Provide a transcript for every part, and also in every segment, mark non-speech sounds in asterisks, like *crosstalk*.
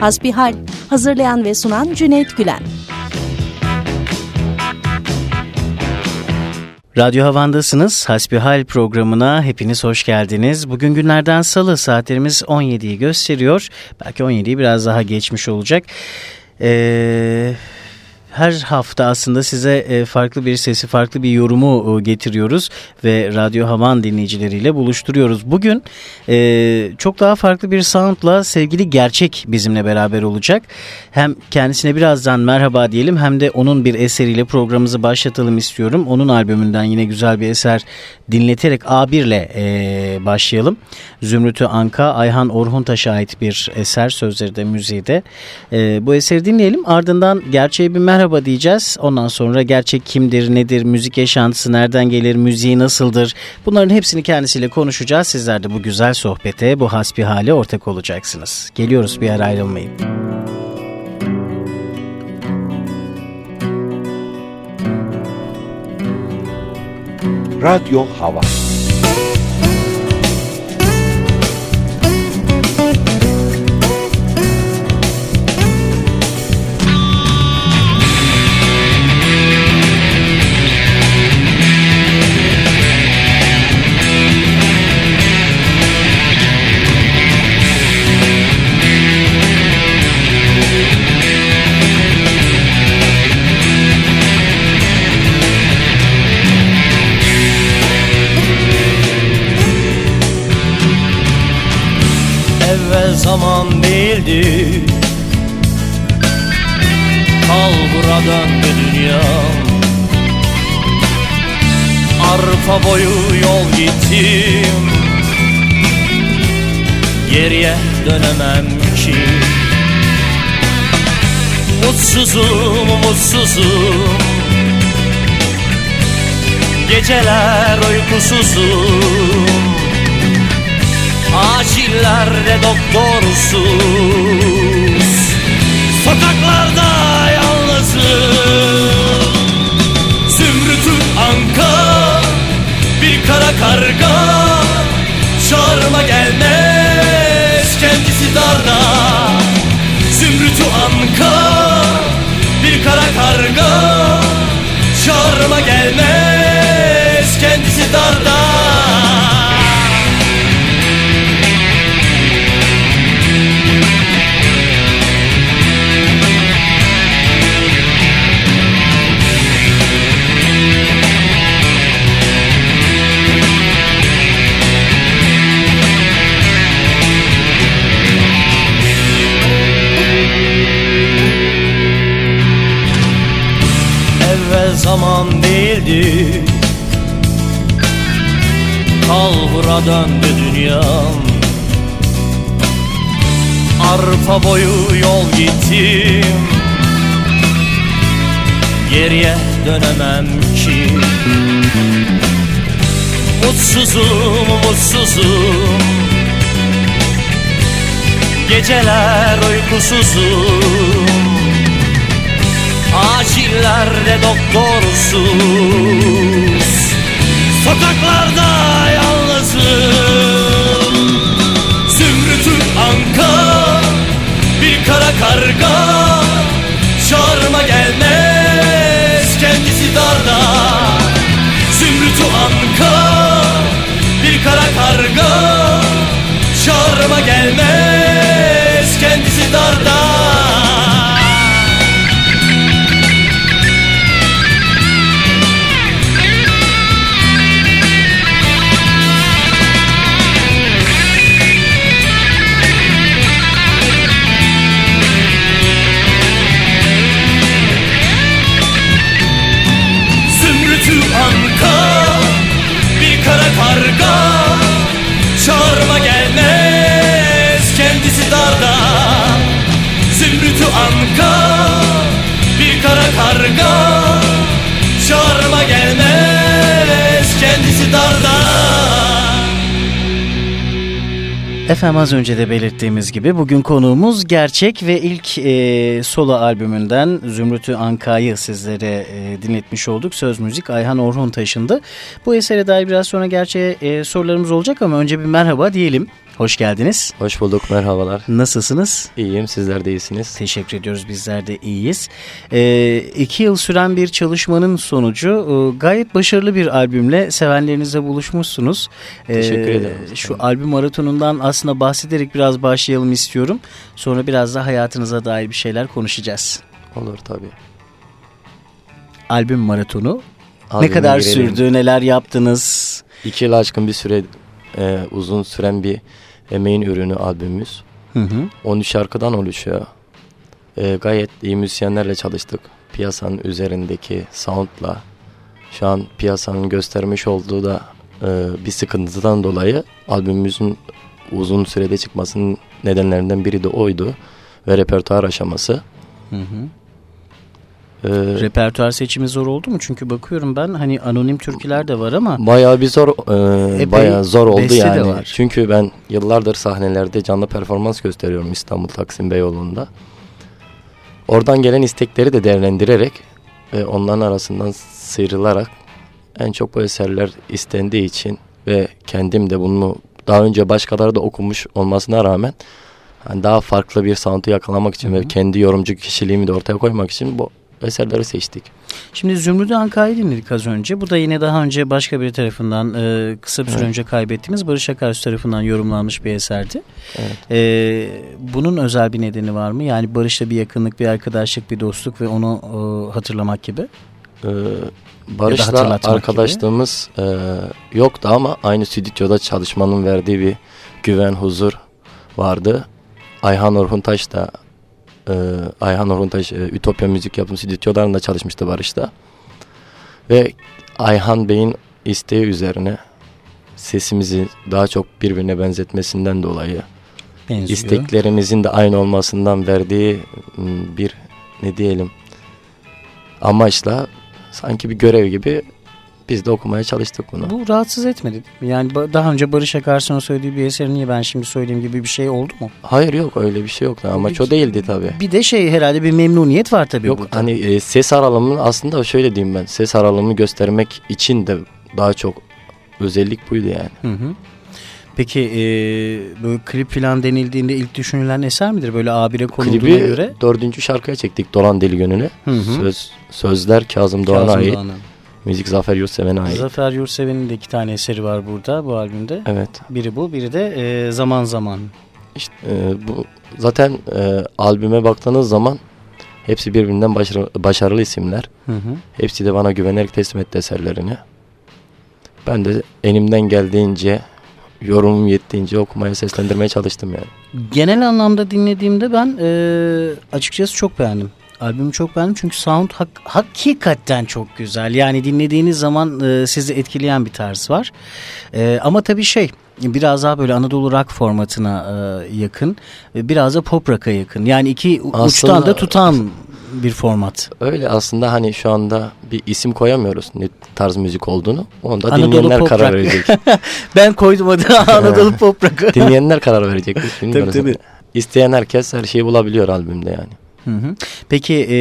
Hasbihal hazırlayan ve sunan Cüneyt Gülen. Radyo Havan'dasınız. Hasbihal programına hepiniz hoş geldiniz. Bugün günlerden salı saatlerimiz 17'yi gösteriyor. Belki 17'yi biraz daha geçmiş olacak. Eee her hafta aslında size e, farklı bir sesi, farklı bir yorumu e, getiriyoruz ve Radyo Havan dinleyicileriyle buluşturuyoruz. Bugün e, çok daha farklı bir soundla sevgili Gerçek bizimle beraber olacak. Hem kendisine birazdan merhaba diyelim hem de onun bir eseriyle programımızı başlatalım istiyorum. Onun albümünden yine güzel bir eser dinleterek A1 ile başlayalım. Zümrüt'ü Anka, Ayhan Orhuntaş'a ait bir eser sözleri de müziği de. bu eseri dinleyelim ardından Gerçeğe bir merhaba merhaba diyeceğiz. Ondan sonra gerçek kimdir, nedir, müzik yaşantısı nereden gelir, müziği nasıldır? Bunların hepsini kendisiyle konuşacağız. Sizler de bu güzel sohbete, bu hasbihale ortak olacaksınız. Geliyoruz bir yer ayrılmayın. Radyo Hava zaman değildi. Kal buradan döndü dünya. Arpa boyu yol gittim. Geriye dönemem ki. Mutsuzum, mutsuzum. Geceler uykusuzum Acillerde doktorsuz. Sokaklarda yalnızım. Zümrütü anka Bir kara karga. Çağırma gelmez Kendisi darda. Zümrütü anka Bir kara karga zaman değildi. Kalbura döndü dünyam. Arpa boyu yol gittim. Geriye dönemem ki. Mutsuzum, mutsuzum. Geceler uykusuzum Acillerde doktorsuz. Sokaklarda Efendim az önce de belirttiğimiz gibi bugün konuğumuz Gerçek ve ilk e, solo albümünden Zümrüt'ü Anka'yı sizlere e, dinletmiş olduk. Söz müzik Ayhan Orhun taşındı. Bu esere dair biraz sonra gerçeğe e, sorularımız olacak ama önce bir merhaba diyelim. Hoş geldiniz. Hoş bulduk, merhabalar. Nasılsınız? İyiyim, sizler de iyisiniz. Teşekkür ediyoruz, bizler de iyiyiz. Ee, iki yıl süren bir çalışmanın sonucu e, gayet başarılı bir albümle sevenlerinizle buluşmuşsunuz. Ee, Teşekkür ederim. Şu albüm maratonundan aslında bahsederek biraz başlayalım istiyorum. Sonra biraz da hayatınıza dair bir şeyler konuşacağız. Olur tabii. Albüm maratonu Albüme ne kadar girelim. sürdü, neler yaptınız? İki yıl aşkın bir süre, e, uzun süren bir emeğin ürünü albümümüz. Hı hı. 13 şarkıdan oluşuyor. E, gayet iyi müzisyenlerle çalıştık. Piyasanın üzerindeki soundla. Şu an piyasanın göstermiş olduğu da e, bir sıkıntıdan dolayı albümümüzün uzun sürede çıkmasının nedenlerinden biri de oydu. Ve repertuar aşaması. Hı hı. E, Repertuar seçimi zor oldu mu? Çünkü bakıyorum ben hani anonim türküler de var ama Bayağı bir zor e, bayağı zor oldu yani. var. Çünkü ben yıllardır sahnelerde canlı performans gösteriyorum İstanbul Taksim Beyoğlu'nda. Oradan gelen istekleri de değerlendirerek ve onların arasından sıyrılarak en çok bu eserler istendiği için ve kendim de bunu daha önce başkaları da okumuş olmasına rağmen hani daha farklı bir sound'u yakalamak için Hı hı. ve kendi yorumcu kişiliğimi de ortaya koymak için bu eserleri seçtik. Şimdi Zümrüdü Anka'yı dinledik az önce. Bu da yine daha önce başka biri tarafından e, kısa bir süre Evet. önce kaybettiğimiz Barış Akarsu tarafından yorumlanmış bir eserdi. Evet. E, bunun özel bir nedeni var mı? Yani Barış'la bir yakınlık, bir arkadaşlık, bir dostluk ve onu e, hatırlamak gibi. Ee, Barış'la arkadaşlığımız e, yoktu ama aynı stüdyoda çalışmanın verdiği bir güven, huzur vardı. Ayhan Orhuntaş da e, Ayhan Orhuntaş e, Ütopya Müzik Yapım stüdyolarında çalışmıştı Barış'ta. Ve Ayhan Bey'in isteği üzerine sesimizi daha çok birbirine benzetmesinden dolayı Benziyor. isteklerimizin de aynı olmasından verdiği bir ne diyelim amaçla sanki bir görev gibi biz de okumaya çalıştık bunu. Bu rahatsız etmedi. değil mi? Yani daha önce Barış Akarsu'nun söylediği bir eseri niye ben şimdi söyleyeyim gibi bir şey oldu mu? Hayır yok öyle bir şey yoktu amaç o değildi tabii. Bir de şey herhalde bir memnuniyet var tabii Yok burada. hani e, ses aralığını aslında şöyle diyeyim ben ses aralığını göstermek için de daha çok özellik buydu yani. Hı hı. Peki e, böyle klip falan denildiğinde ilk düşünülen eser midir? Böyle abire konulduğuna Klibi göre. dördüncü şarkıya çektik Dolan Deli Gönül'e. Hı hı. Söz, sözler Kazım Doğan'a ait. Doğan'ın. Müzik Zafer Yurtseven'e ait. Zafer Yurtseven'in de iki tane eseri var burada bu albümde. Evet. Biri bu, biri de e, Zaman Zaman. İşte e, bu zaten e, albüme baktığınız zaman hepsi birbirinden başarı- başarılı isimler. Hı hı. Hepsi de bana güvenerek teslim etti eserlerini. Ben de elimden geldiğince, yorumum yettiğince okumaya seslendirmeye çalıştım yani. Genel anlamda dinlediğimde ben e, açıkçası çok beğendim. Albümü çok beğendim çünkü sound hak- hakikaten çok güzel. Yani dinlediğiniz zaman e, sizi etkileyen bir tarz var. E, ama tabii şey biraz daha böyle Anadolu rock formatına e, yakın. ve Biraz da pop rock'a yakın. Yani iki Aslında- uçtan da tutan bir format. Öyle aslında hani şu anda bir isim koyamıyoruz ne tarz müzik olduğunu. Onu da Anadolu dinleyenler pop karar rock. verecek. *laughs* Ben koydum adı *laughs* Anadolu pop rock'ı. dinleyenler karar verecek. Bilmiyoruz. tabii. İsteyen herkes her şeyi bulabiliyor albümde yani. Hı hı. Peki e,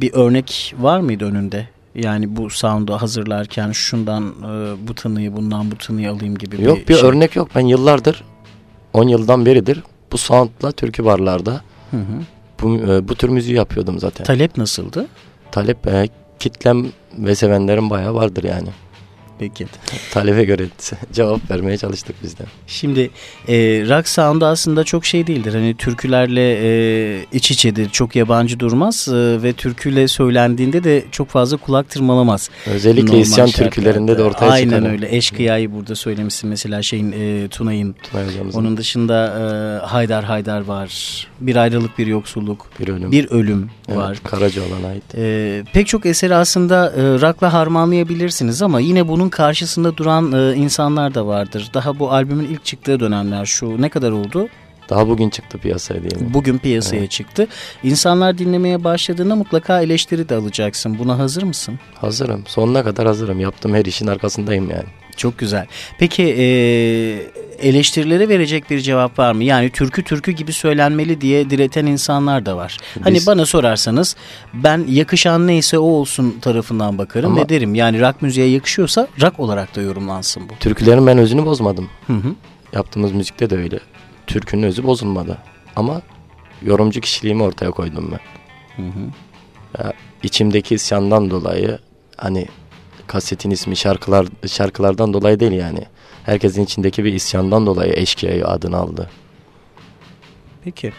bir örnek var mıydı önünde? Yani bu sound'u hazırlarken şundan e, bu tınıyı bundan bu tınıyı alayım gibi Yok bir bir şey. örnek yok. Ben yıllardır 10 yıldan beridir bu soundla türkü barlarda Hı hı. bu, e, bu tür müziği yapıyordum zaten. Talep nasıldı? Talep e, kitlem ve sevenlerin bayağı vardır yani. Peki. Talebe göre *laughs* cevap vermeye çalıştık biz de. Şimdi e, rock sound'u aslında çok şey değildir. Hani türkülerle e, iç içedir. Çok yabancı durmaz e, ve türküyle söylendiğinde de çok fazla kulak tırmalamaz. Özellikle Normal isyan türkülerinde de ortaya Aynen çıkan. öyle. Eşkıya'yı burada söylemişsin mesela şeyin e, Tunay'ın. Tunay Onun dışında e, Haydar Haydar var. Bir ayrılık bir yoksulluk. bir ölüm. Bir ölüm Evet, var. Karacaoğlan'a ait. Ee, pek çok eseri aslında e, rock'la harmanlayabilirsiniz ama yine bunun karşısında duran e, insanlar da vardır. Daha bu albümün ilk çıktığı dönemler şu ne kadar oldu? Daha bugün çıktı piyasaya diyelim. Bugün piyasaya çıktı. İnsanlar dinlemeye başladığında mutlaka eleştiri de alacaksın. Buna hazır mısın? Hazırım. Sonuna kadar hazırım. Yaptığım her işin arkasındayım yani. Çok güzel. Peki e, eleştirilere verecek bir cevap var mı? Yani türkü türkü gibi söylenmeli diye direten insanlar da var. Hani Biz- bana sorarsanız ben yakışan neyse o olsun tarafından bakarım ve derim. Yani rock müziğe yakışıyorsa rock olarak da yorumlansın bu. Türkülerin ben özünü bozmadım. Hı hı. yaptığımız müzikte de öyle. Türkünün özü bozulmadı. Ama yorumcu kişiliğimi ortaya koydum ben. Hı hı. Ya, içimdeki isyandan dolayı hani kasetin ismi şarkılar şarkılardan dolayı değil yani. Herkesin içindeki bir isyandan dolayı eşkıyayı adını aldı. Peki.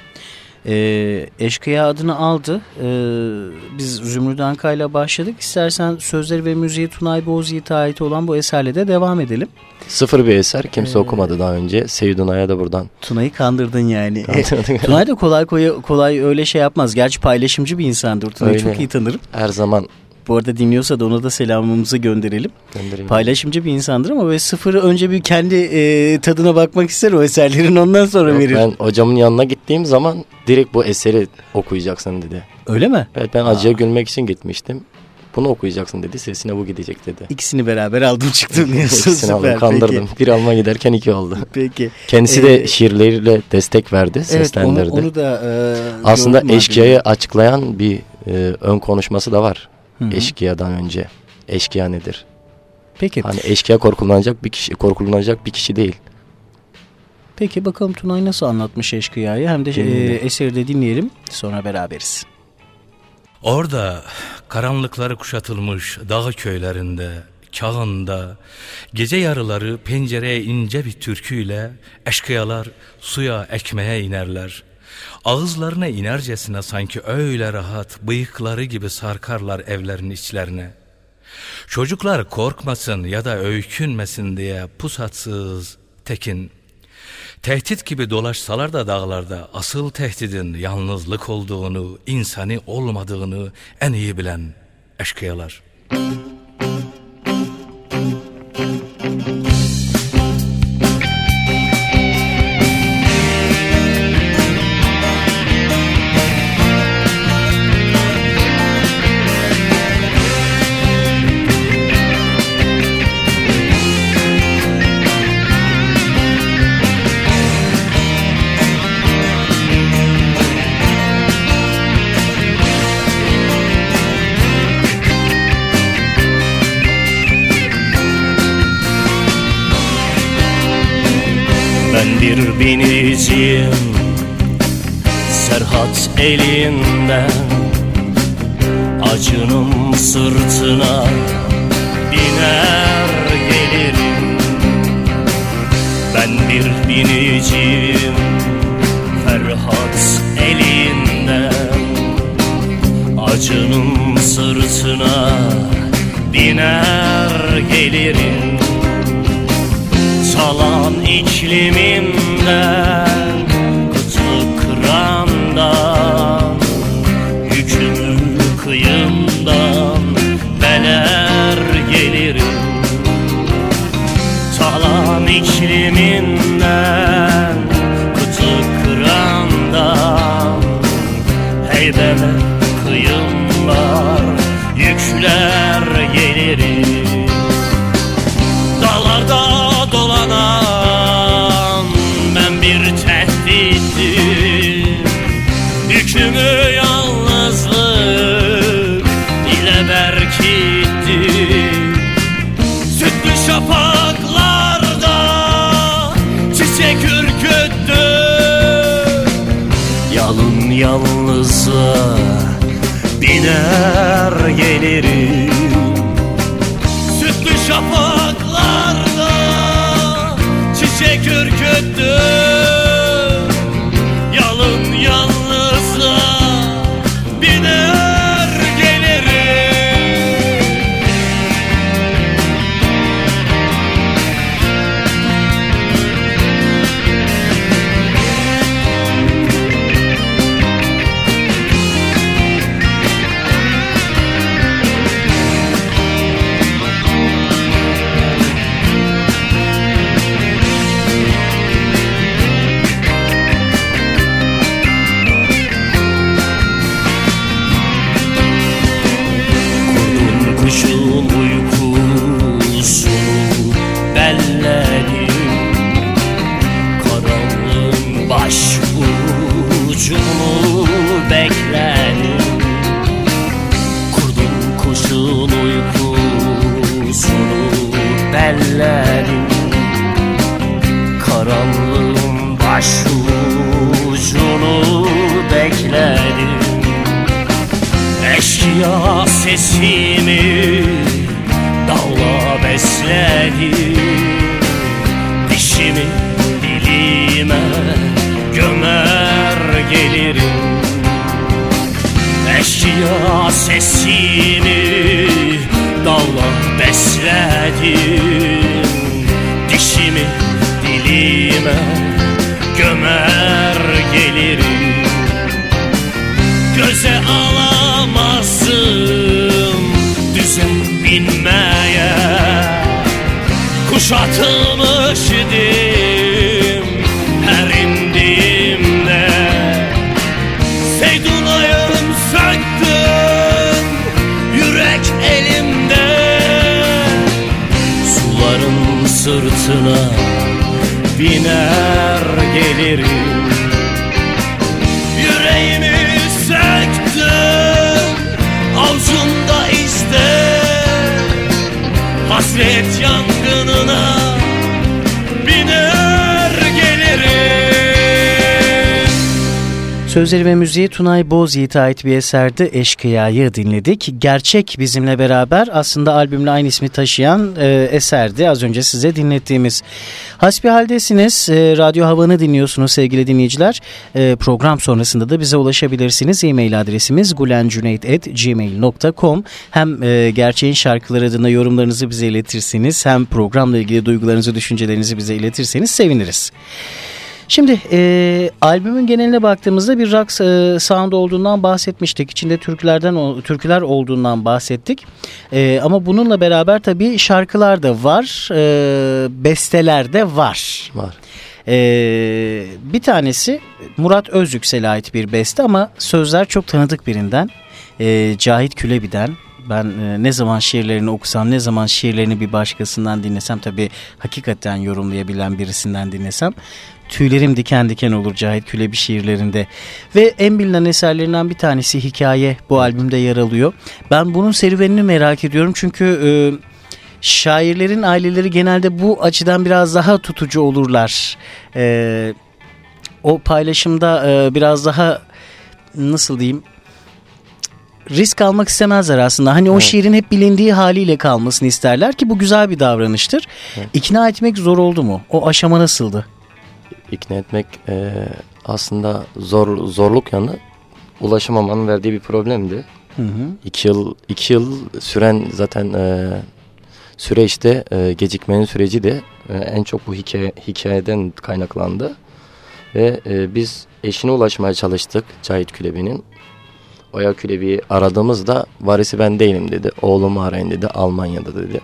Ee, Eşkıya adını aldı. Ee, biz Zümrüt Anka ile başladık. İstersen sözleri ve müziği Tunay Bozyiğit'e ait olan bu eserle de devam edelim. Sıfır bir eser. Kimse Ee, okumadı daha önce. Seydunay'a da buradan. Tunay'ı kandırdın yani. *laughs* Tunay da kolay kolay, öyle şey yapmaz. Gerçi paylaşımcı bir insandır. Tunay'ı çok iyi tanırım. Her zaman Bu arada dinliyorsa da ona da selamımızı gönderelim. göndereyim. Paylaşımcı bir insandır ama böyle sıfırı önce bir kendi e, tadına bakmak ister o eserlerin ondan sonra Yok, verir. Ben hocamın yanına gittiğim zaman direkt bu eseri okuyacaksın dedi. Öyle mi? Evet ben acıya gülmek için gitmiştim. Bunu okuyacaksın dedi. Sesine bu gidecek dedi. İkisini beraber aldım çıktım *laughs* diyorsun. İkisini aldım, kandırdım. Peki. Bir alma giderken iki oldu. Peki. Kendisi Ee, de şiirleriyle destek verdi, Evet seslendirdi. onu, onu da e, Aslında eşkıyayı açıklayan bir e, ön konuşması da var. Hı hı. Eşkıyadan önce. Eşkıya nedir? Peki. Hani eşkıya korkulanacak bir kişi, korkulanacak bir kişi değil. Peki bakalım Tunay nasıl anlatmış eşkıyayı hem de e, eseri de dinleyelim sonra beraberiz. Orada karanlıkları kuşatılmış dağ köylerinde, kağında, gece yarıları pencereye ince bir türküyle eşkıyalar suya ekmeğe inerler. Ağızlarına inercesine sanki öyle rahat bıyıkları gibi sarkarlar evlerin içlerine. Çocuklar korkmasın ya da öykünmesin diye pusatsız, tekin, Tehdit gibi dolaşsalar da dağlarda asıl tehdidin yalnızlık olduğunu, insani olmadığını en iyi bilen eşkıyalar. Ben biniciyim Serhat elinden Acının sırtına Biner gelirim. Ben bir biniciyim Ferhat elinden Acının sırtına Biner gelirim Salan iklimimden Kıtlık kırandan Yükümü kıyımdan Beler gelirim. Talan ikliminden biner gelirim Sütlü şafaklarda çiçek ürküttü Eşkıya sesimi Dalla besledim Dişimi dilime Gömer gelirim. Eşkıya sesini Dalla besledim Dişimi dilime Gömer gelirim. Göze alamazsın Düze binmeye Kuşatılmış idim Her indiğimde. Seydunayım söktün Yürek elimde. Suların sırtına Biner gelirim Sözleri ve müziği Tunay Bozyiğit'e ait bir eserde Eşkıya'yı dinledik. Gerçek bizimle beraber aslında albümle aynı ismi taşıyan e, eserdi az önce size dinlettiğimiz. Hasbihaldesiniz, e, Radyo Havan'ı dinliyorsunuz sevgili dinleyiciler. E, program sonrasında da bize ulaşabilirsiniz. E-mail adresimiz gulencuneyt.gmail.com Hem e, gerçeğin şarkıları adına yorumlarınızı bize iletirsiniz hem programla ilgili duygularınızı, düşüncelerinizi bize iletirseniz seviniriz. Şimdi e, albümün geneline baktığımızda bir rock e, sound olduğundan bahsetmiştik. İçinde türkülerden türküler olduğundan bahsettik. E, ama bununla beraber tabii şarkılar da var, e, besteler de var. Var. E, bir tanesi Murat Özyüksel'e ait bir beste ama sözler çok tanıdık birinden. E, Cahit Külebi'den. Ben e, ne zaman şiirlerini okusam, ne zaman şiirlerini bir başkasından dinlesem tabii hakikaten yorumlayabilen birisinden dinlesem tüylerim diken diken olur Cahit Külebi şiirlerinde. Ve en bilinen eserlerinden bir tanesi Hikaye bu albümde yer alıyor. Ben bunun serüvenini merak ediyorum çünkü e, şairlerin aileleri genelde bu açıdan biraz daha tutucu olurlar. E, o paylaşımda e, biraz daha nasıl diyeyim risk almak istemezler aslında. Hani o Evet. şiirin hep bilindiği haliyle kalmasını isterler ki bu güzel bir davranıştır. Evet. İkna etmek zor oldu mu? O aşama nasıldı? İkna etmek e, aslında zor zorluk yanı ulaşamamanın verdiği bir problemdi. Hı hı. İki yıl, iki yıl süren zaten e, süreçte e, gecikmenin süreci de e, en çok bu hikaye, hikayeden kaynaklandı. Ve e, biz eşine ulaşmaya çalıştık Cahit Külebi'nin. Oya Külebi'yi aradığımızda varisi ben değilim dedi. Oğlumu arayın dedi Almanya'da dedi.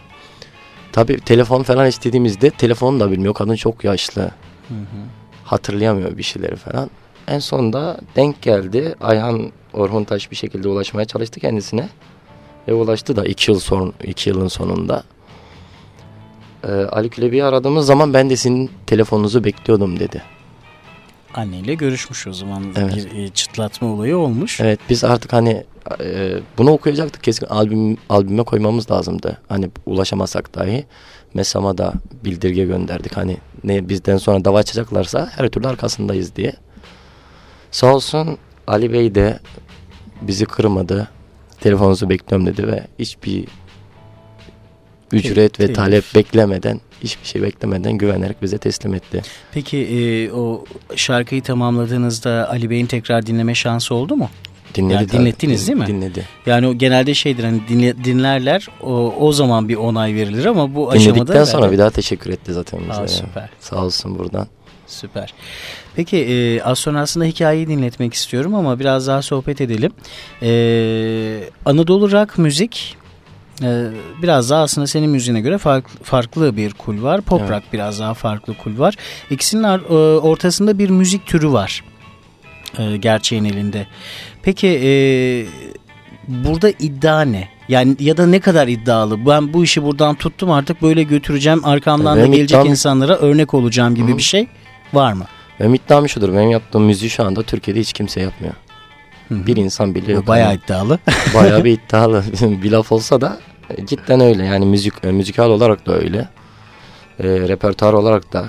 Tabii telefon falan istediğimizde telefonu da bilmiyor. Kadın çok yaşlı. Hatırlayamıyor bir şeyleri falan. En sonunda denk geldi. Ayhan Orhuntaş bir şekilde ulaşmaya çalıştı kendisine. Ve ulaştı da iki yıl son iki yılın sonunda. Ee, Ali Külebi'yi aradığımız zaman ben de sizin telefonunuzu bekliyordum dedi. Anneyle görüşmüş o zaman. Evet. Bir e, çıtlatma olayı olmuş. Evet biz artık hani e, bunu okuyacaktık kesin albüm albüme koymamız lazımdı. Hani ulaşamasak dahi Mesam'a da bildirge gönderdik. Hani ne bizden sonra dava açacaklarsa her türlü arkasındayız diye. Sağ olsun Ali Bey de bizi kırmadı. Telefonunuzu bekliyorum dedi ve hiçbir ücret ve Telif. talep beklemeden hiçbir şey beklemeden güvenerek bize teslim etti. Peki e, o şarkıyı tamamladığınızda Ali Bey'in tekrar dinleme şansı oldu mu? Dinledi Yani tabii. dinlettiniz değil mi? Dinledi. Yani o genelde şeydir hani dinle- dinlerler o, o zaman bir onay verilir ama bu aşamada... Dinledikten sonra bir daha teşekkür etti zaten bize. Aa, ya. süper. Sağ olsun buradan. Süper. Peki e, az sonra aslında hikayeyi dinletmek istiyorum ama biraz daha sohbet edelim. E, Anadolu rock müzik e, biraz daha aslında senin müziğine göre farklı, farklı bir kul var. Pop Evet. rock biraz daha farklı kul var. İkisinin ar- e, ortasında bir müzik türü var. E, gerçeğin elinde. Peki e, burada iddia ne? Yani ya da ne kadar iddialı? Ben bu işi buradan tuttum artık böyle götüreceğim. Arkamdan da Benim gelecek iddiam- insanlara örnek olacağım gibi Hı. bir şey var mı? Benim iddiam şudur. Benim yaptığım müziği şu anda Türkiye'de hiç kimse yapmıyor. Bir insan bile yok. bayağı Hani iddialı. *laughs* bayağı bir *laughs* iddialı. *laughs* bir laf olsa da e, cidden öyle. Yani müzik e, müzikal olarak da öyle. E, repertuar olarak da.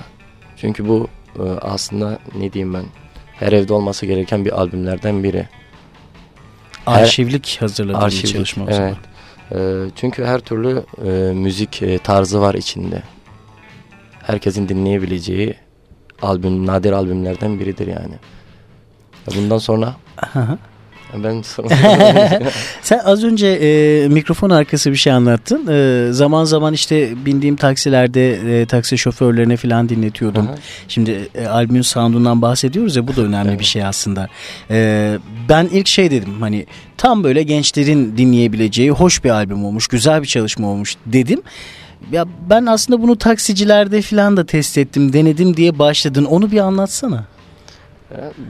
Çünkü bu e, aslında ne diyeyim ben her evde olması gereken bir albümlerden biri. Arşivlik hazırladığın arşivlik, bir çalışma o zaman. evet. Ee, çünkü her türlü e, müzik e, tarzı var içinde. Herkesin dinleyebileceği albüm, nadir albümlerden biridir yani. Ya Bundan sonra hı. *laughs* ben sonra *laughs* Sen az önce e, mikrofon arkası bir şey anlattın. E, zaman zaman işte bindiğim taksilerde e, taksi şoförlerine falan dinletiyordum. Aha. Şimdi e, albümün sound'undan bahsediyoruz ya bu da önemli Evet. bir şey aslında. E, ben ilk şey dedim hani tam böyle gençlerin dinleyebileceği hoş bir albüm olmuş, güzel bir çalışma olmuş dedim. Ya ben aslında bunu taksicilerde falan da test ettim, denedim diye başladın. Onu bir anlatsana.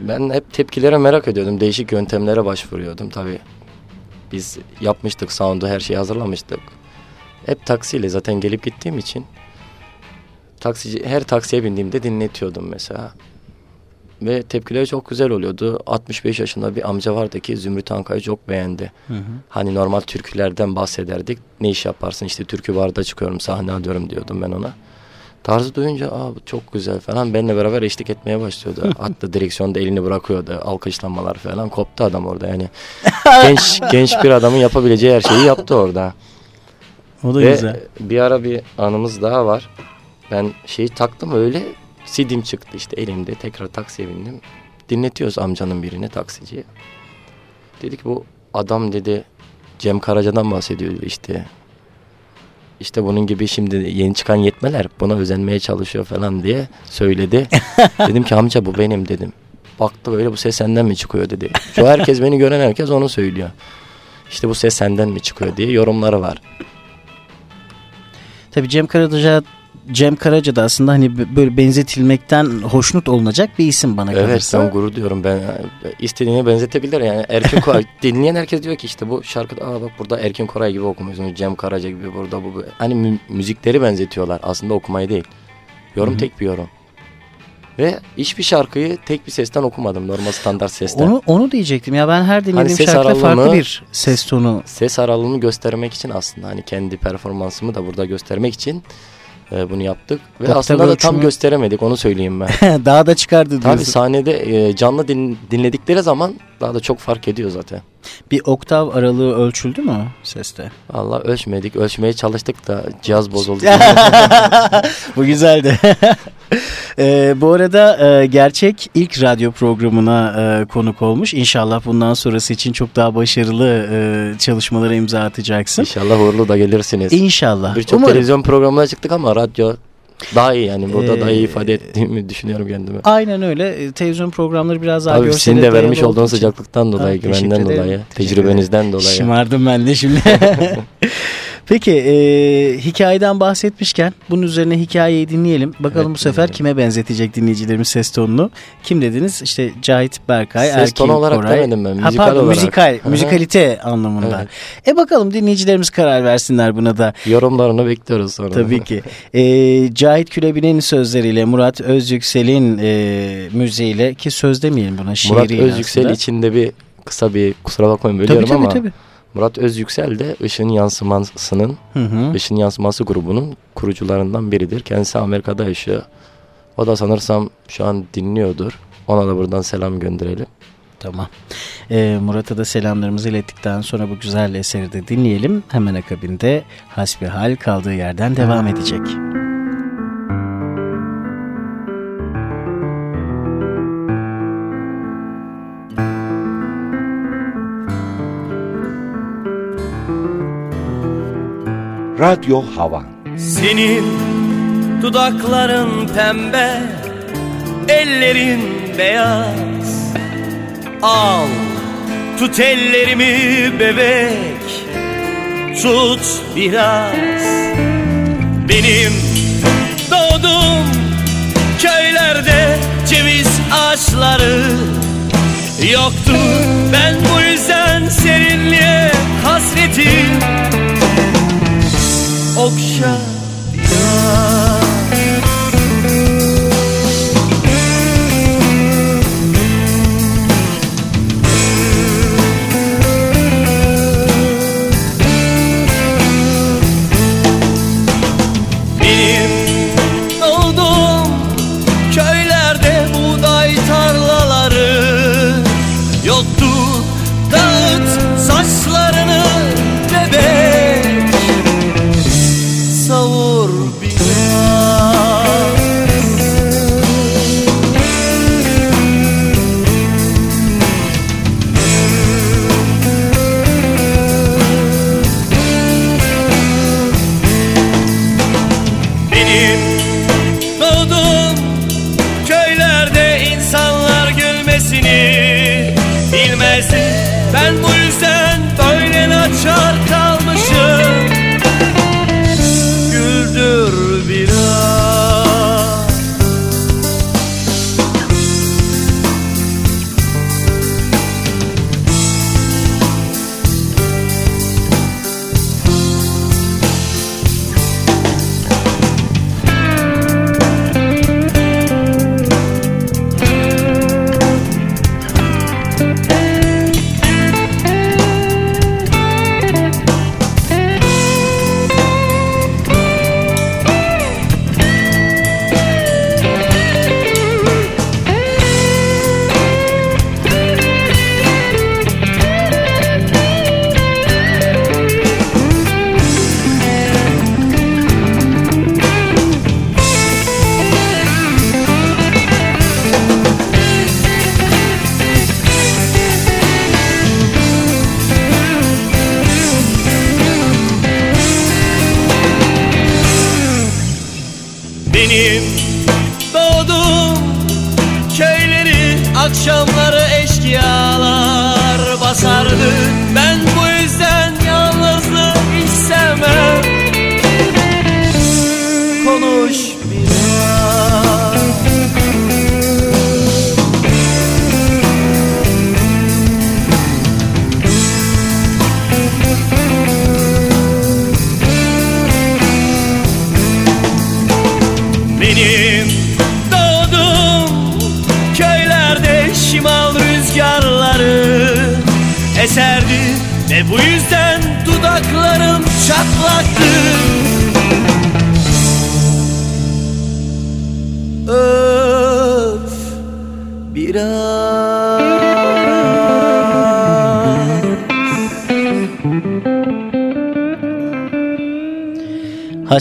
Ben hep tepkilere merak ediyordum. Değişik yöntemlere başvuruyordum tabii. Biz yapmıştık sound'u her şeyi hazırlamıştık. Hep taksiyle zaten gelip gittiğim için taksici her taksiye bindiğimde dinletiyordum mesela. Ve tepkileri çok güzel oluyordu. 65 yaşında bir amca vardı ki Zümrüt Anka'yı çok beğendi. Hani normal türkülerden bahsederdik. Ne iş yaparsın işte türkü barda çıkıyorum sahne alıyorum diyordum ben ona. Tarzı duyunca Aa, bu çok güzel falan benimle beraber eşlik etmeye başlıyordu. *laughs* Hatta direksiyonda elini bırakıyordu. Alkışlamalar falan koptu adam orada yani. *laughs* genç genç bir adamın yapabileceği her şeyi yaptı orada. O da Ve güzel. bir ara bir anımız daha var. Ben şeyi taktım öyle CD'm çıktı işte elimde tekrar taksiye bindim. Dinletiyoruz amcanın birine taksiciye. Dedik bu adam dedi Cem Karaca'dan bahsediyor dedi işte. İşte bunun gibi şimdi yeni çıkan yetmeler buna özenmeye çalışıyor falan diye söyledi. *laughs* dedim ki amca bu benim dedim. Baktı böyle bu ses senden mi çıkıyor dedi. Şu herkes beni gören herkes onu söylüyor. İşte bu ses senden mi çıkıyor diye yorumları var. Tabii Cem Karaca Cem Karaca da aslında hani böyle benzetilmekten hoşnut olunacak bir isim bana Evet kalırsa. ben gurur diyorum ben istediğine benzetebilir yani. Erkin Koray *laughs* dinleyen herkes diyor ki işte bu şarkıda aa bak burada Erkin Koray gibi okumuyorsunuz Cem Karaca gibi burada bu, hani mü- müzikleri benzetiyorlar aslında okumayı değil. Yorum tek bir yorum. Ve hiçbir şarkıyı tek bir sesten okumadım normal standart sesten. Onu onu diyecektim. Ya ben her dinlediğim Hani ses şarkıda farklı bir ses tonu. ses aralığını göstermek için aslında hani kendi performansımı da burada göstermek için e, bunu yaptık ve Oktav aslında da tam ölçümü- gösteremedik onu söyleyeyim ben. *laughs* Daha da çıkardı diyorsun. Tabii sahnede e, canlı din- dinledikleri zaman daha da çok fark ediyor zaten. Bir oktav aralığı ölçüldü mü seste? Valla ölçmedik. Ölçmeye çalıştık da cihaz bozuldu. *laughs* *laughs* Bu güzeldi. Ee, bu arada e, gerçek ilk radyo programına e, konuk olmuş. İnşallah bundan sonrası için çok daha başarılı e, çalışmalara imza atacaksın. İnşallah uğurlu da gelirsiniz. İnşallah. Birçok televizyon programına çıktık ama radyo daha iyi yani. Burada Ee, daha iyi ifade ettiğimi düşünüyorum kendimi. Aynen öyle. E, Televizyon programları biraz daha Tabii sizin de vermiş olduğu olduğunuz sıcaklıktan dolayı, teşekkür güvenden dolayı, tecrübenizden dolayı. Şımardım ben de şimdi. *laughs* Peki e, hikayeden bahsetmişken bunun üzerine hikayeyi dinleyelim. Bakalım Evet, bu sefer dinleyelim. kime benzetecek dinleyicilerimiz ses tonunu. Kim dediniz? İşte Cahit Berkay, Ses Erkin tonu olarak Koray. demedim ben, Ha, müzikal pardon, olarak. Müzikal, hı. müzikalite anlamında. Evet. E bakalım dinleyicilerimiz karar versinler buna da. Yorumlarını bekliyoruz sonra. Tabii ki. *laughs* E, Cahit Külebi'nin sözleriyle Murat Özyüksel'in e, müziğiyle ki söz demeyelim buna Murat şiiriyle Özyüksel aslında. içinde bir kısa bir kusura bakmayın Tabii bölüyorum tabii ama tabii. Murat Özyüksel de Işın Yansıması'nın. Işın Yansıması grubunun kurucularından biridir. Kendisi Amerika'da yaşıyor. O da sanırsam şu an dinliyordur. Ona da buradan selam gönderelim. Tamam. Ee, Murat'a da selamlarımızı ilettikten sonra bu güzel eseri de dinleyelim. Hemen akabinde hasbihal kaldığı yerden devam edecek. Radyo Havan Senin dudakların pembe Ellerin beyaz. Al tut ellerimi bebek Tut biraz. Benim doğdum köylerde ceviz ağaçları yoktu. Ben bu yüzden serinliğe hasretim okşayan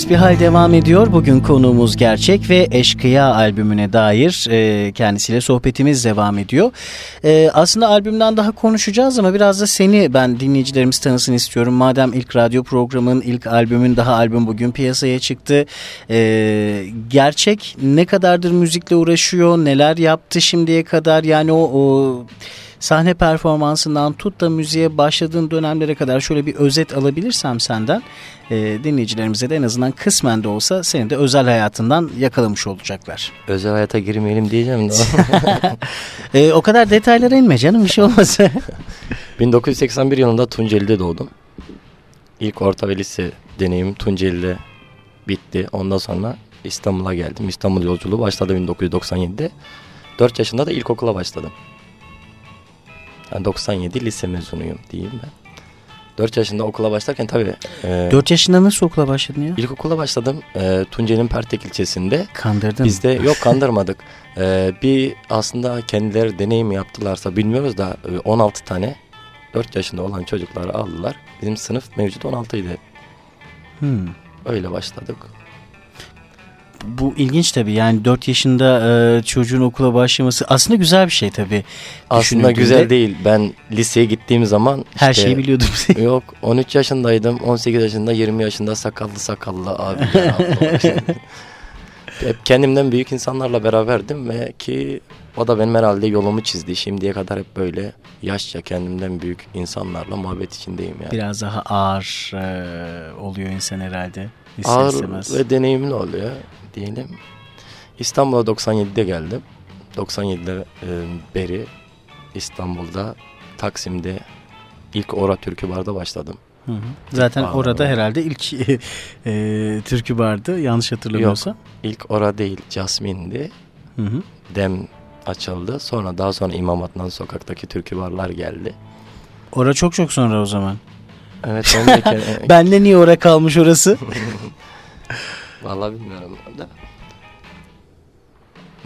Hasbihal devam ediyor. Bugün konuğumuz Gerçek ve Eşkıya albümüne dair e, kendisiyle sohbetimiz devam ediyor. E, aslında albümden daha konuşacağız ama biraz da seni ben dinleyicilerimiz tanısın istiyorum. Madem ilk radyo programın, ilk albümün daha albüm bugün piyasaya çıktı. E, Gerçek ne kadardır müzikle uğraşıyor, neler yaptı şimdiye kadar yani o... o sahne performansından tut da müziğe başladığın dönemlere kadar şöyle bir özet alabilirsem senden e, dinleyicilerimize de en azından kısmen de olsa senin de özel hayatından yakalamış olacaklar. Özel hayata girmeyelim diyeceğim de. *laughs* E, o kadar detaylara inme canım bir şey olmaz. *laughs* 1981 yılında Tunceli'de doğdum. İlk orta ve lise deneyimim Tunceli'de bitti. Ondan sonra İstanbul'a geldim. İstanbul yolculuğu başladı 1997'de. 4 yaşında da ilkokula başladım. Yani 97 lise mezunuyum diyeyim ben. 4 yaşında okula başlarken tabii... E, 4 yaşında nasıl okula başladın ya? İlkokula başladım. E, Tunceli'nin Pertek ilçesinde. Kandırdın. Bizde yok *laughs* kandırmadık. E, bir aslında kendileri deneyim yaptılarsa bilmiyoruz da e, 16 tane 4 yaşında olan çocukları aldılar. Bizim sınıf mevcut 16 idi. Hmm. Öyle başladık. Bu ilginç tabii yani 4 yaşında e, çocuğun okula başlaması aslında güzel bir şey tabii. Aslında güzel değil. Ben liseye gittiğim zaman Her işte- şeyi biliyordum. *laughs* Yok 13 yaşındaydım 18 yaşında 20 yaşında sakallı sakallı abi. *laughs* Hep kendimden büyük insanlarla beraberdim ve ki o da benim herhalde yolumu çizdi. Şimdiye kadar hep böyle yaşça kendimden büyük insanlarla muhabbet içindeyim yani. Biraz daha ağır e, oluyor insan herhalde. Ağır istemez. ve deneyimli oluyor diyelim. İstanbul'a 97'de geldim. 97'de e, beri İstanbul'da Taksim'de ilk Ora Türkü Bar'da başladım. Hı hı. Zaten Aa, orada herhalde ilk *laughs* e, türkü vardı yanlış hatırlamıyorsam. İlk Ora değil Jasmine'di. Hı hı. Dem açıldı. Sonra daha sonra İmam Adnan sokaktaki türkü barlar geldi. Ora çok çok sonra o zaman. Evet ben de ke- *laughs* Bende niye ora kalmış orası? *laughs* Vallahi bilmiyorum da.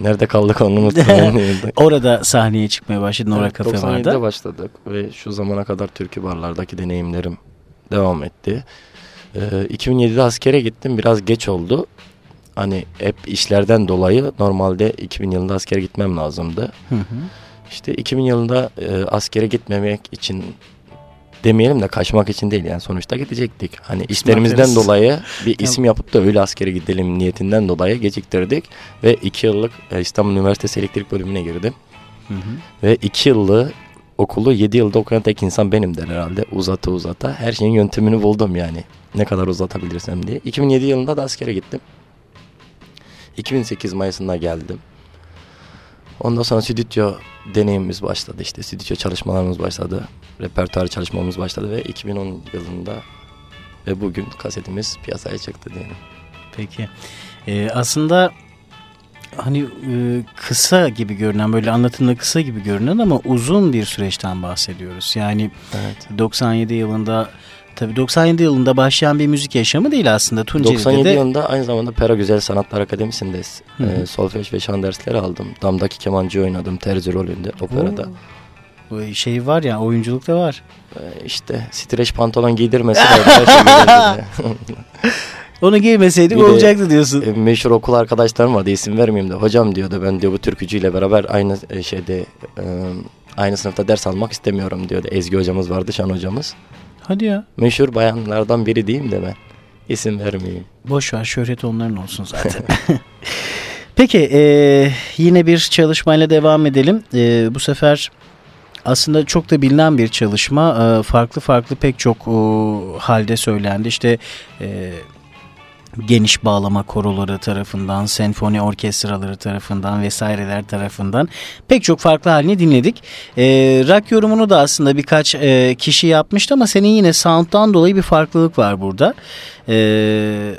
Nerede kaldık *laughs* onu unuttum. Orada sahneye çıkmaya başladın. Ora Evet, kafe 97'de vardı. başladık ve şu zamana kadar türkü barlardaki deneyimlerim devam etti. Ee, 2007'de askere gittim. Biraz geç oldu. Hani hep işlerden dolayı normalde 2000 yılında askere gitmem lazımdı. Hı hı. İşte 2000 yılında e, askere gitmemek için demeyelim de kaçmak için değil yani sonuçta gidecektik. Hani işlerimizden dolayı bir isim yapıp da öyle askere gidelim niyetinden dolayı geciktirdik. Ve 2 yıllık e, İstanbul Üniversitesi Elektrik Bölümüne girdim. Hı hı. Ve 2 yıllığı okulu 7 yılda okuyan tek insan benim der herhalde. Uzata uzata. Her şeyin yöntemini buldum yani. Ne kadar uzatabilirsem diye. 2007 yılında da askere gittim. 2008 Mayıs'ında geldim. Ondan sonra stüdyo deneyimimiz başladı işte. Stüdyo çalışmalarımız başladı. Repertuar çalışmamız başladı ve 2010 yılında ve bugün kasetimiz piyasaya çıktı diyelim. Peki. Ee, aslında hani e, kısa gibi görünen böyle anlatımda kısa gibi görünen ama uzun bir süreçten bahsediyoruz. Yani Evet. 97 yılında tabii 97 yılında başlayan bir müzik yaşamı değil aslında. Tunceli'de 97 de yılında aynı zamanda Pera Güzel Sanatlar Akademisi'nde e, solfej ve şan dersleri aldım. Damdaki kemancı oynadım terzi rolünde operada. bu şey var ya oyunculukta var. E, işte streç pantolon giydirmesi her şey. *laughs* Onu giymeseydik Bir de- olacaktı diyorsun. E, meşhur okul arkadaşlarım vardı isim vermeyeyim de hocam diyordu ben diyor bu türkücüyle beraber aynı e, şeyde e, aynı sınıfta ders almak istemiyorum diyordu. Ezgi hocamız vardı Şan hocamız. Hadi ya. Meşhur bayanlardan biri diyeyim de ben. İsim vermeyeyim. Boş ver şöhret onların olsun zaten. *laughs* Peki e, yine bir çalışmayla devam edelim. E, bu sefer aslında çok da bilinen bir çalışma. E, farklı farklı pek çok e, halde söylendi. İşte e, geniş bağlama koroları tarafından, senfoni orkestraları tarafından vesaireler tarafından pek çok farklı halini dinledik. E, rock yorumunu da aslında birkaç e, kişi yapmıştı ama senin yine sound'dan dolayı bir farklılık var burada. E,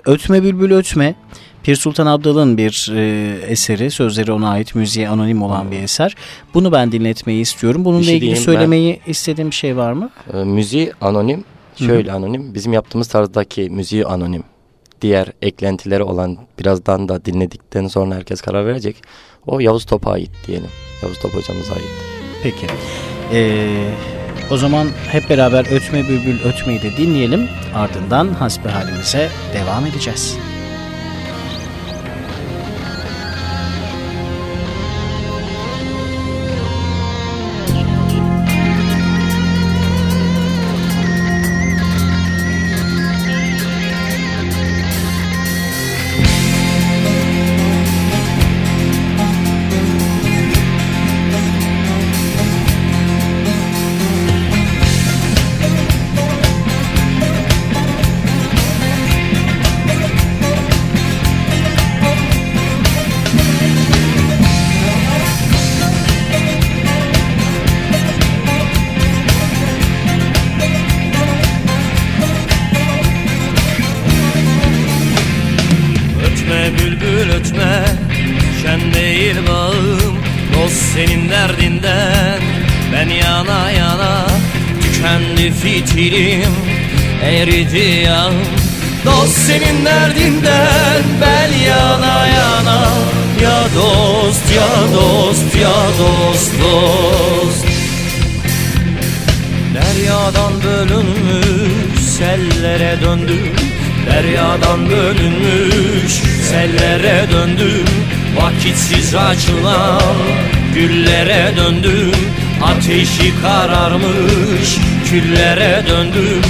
ötme Bülbül Ötme Pir Sultan Abdal'ın bir e, eseri, sözleri ona ait, müziğe anonim olan bir eser. Bunu ben dinletmeyi istiyorum. Bununla şey ilgili diyeyim, söylemeyi istediğim bir şey var mı? E, müziği anonim. Şöyle anonim. Bizim yaptığımız tarzdaki müziği anonim. Diğer eklentileri olan birazdan da dinledikten sonra herkes karar verecek. O Yavuz Top'a ait diyelim. Yavuz Top hocamıza ait. Peki. Ee, o zaman hep beraber Ötme Bülbül Ötme'yi de dinleyelim. Ardından hasbihalimize devam edeceğiz. Dost ya dost ya dost dost. Deryadan bölünmüş sellere döndüm. Deryadan bölünmüş sellere döndüm. Vakitsiz açılan güllere döndüm. Ateşi kararmış küllere döndüm.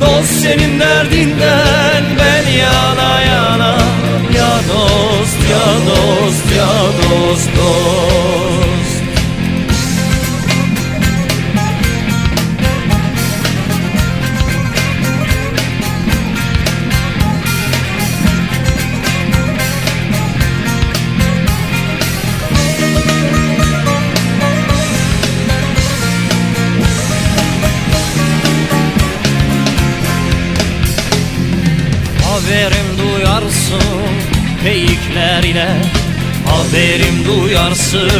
Dost senin derdinden ben yana yana. Ya dost ya dost ya dost dost peyikler ile Haberim duyarsın.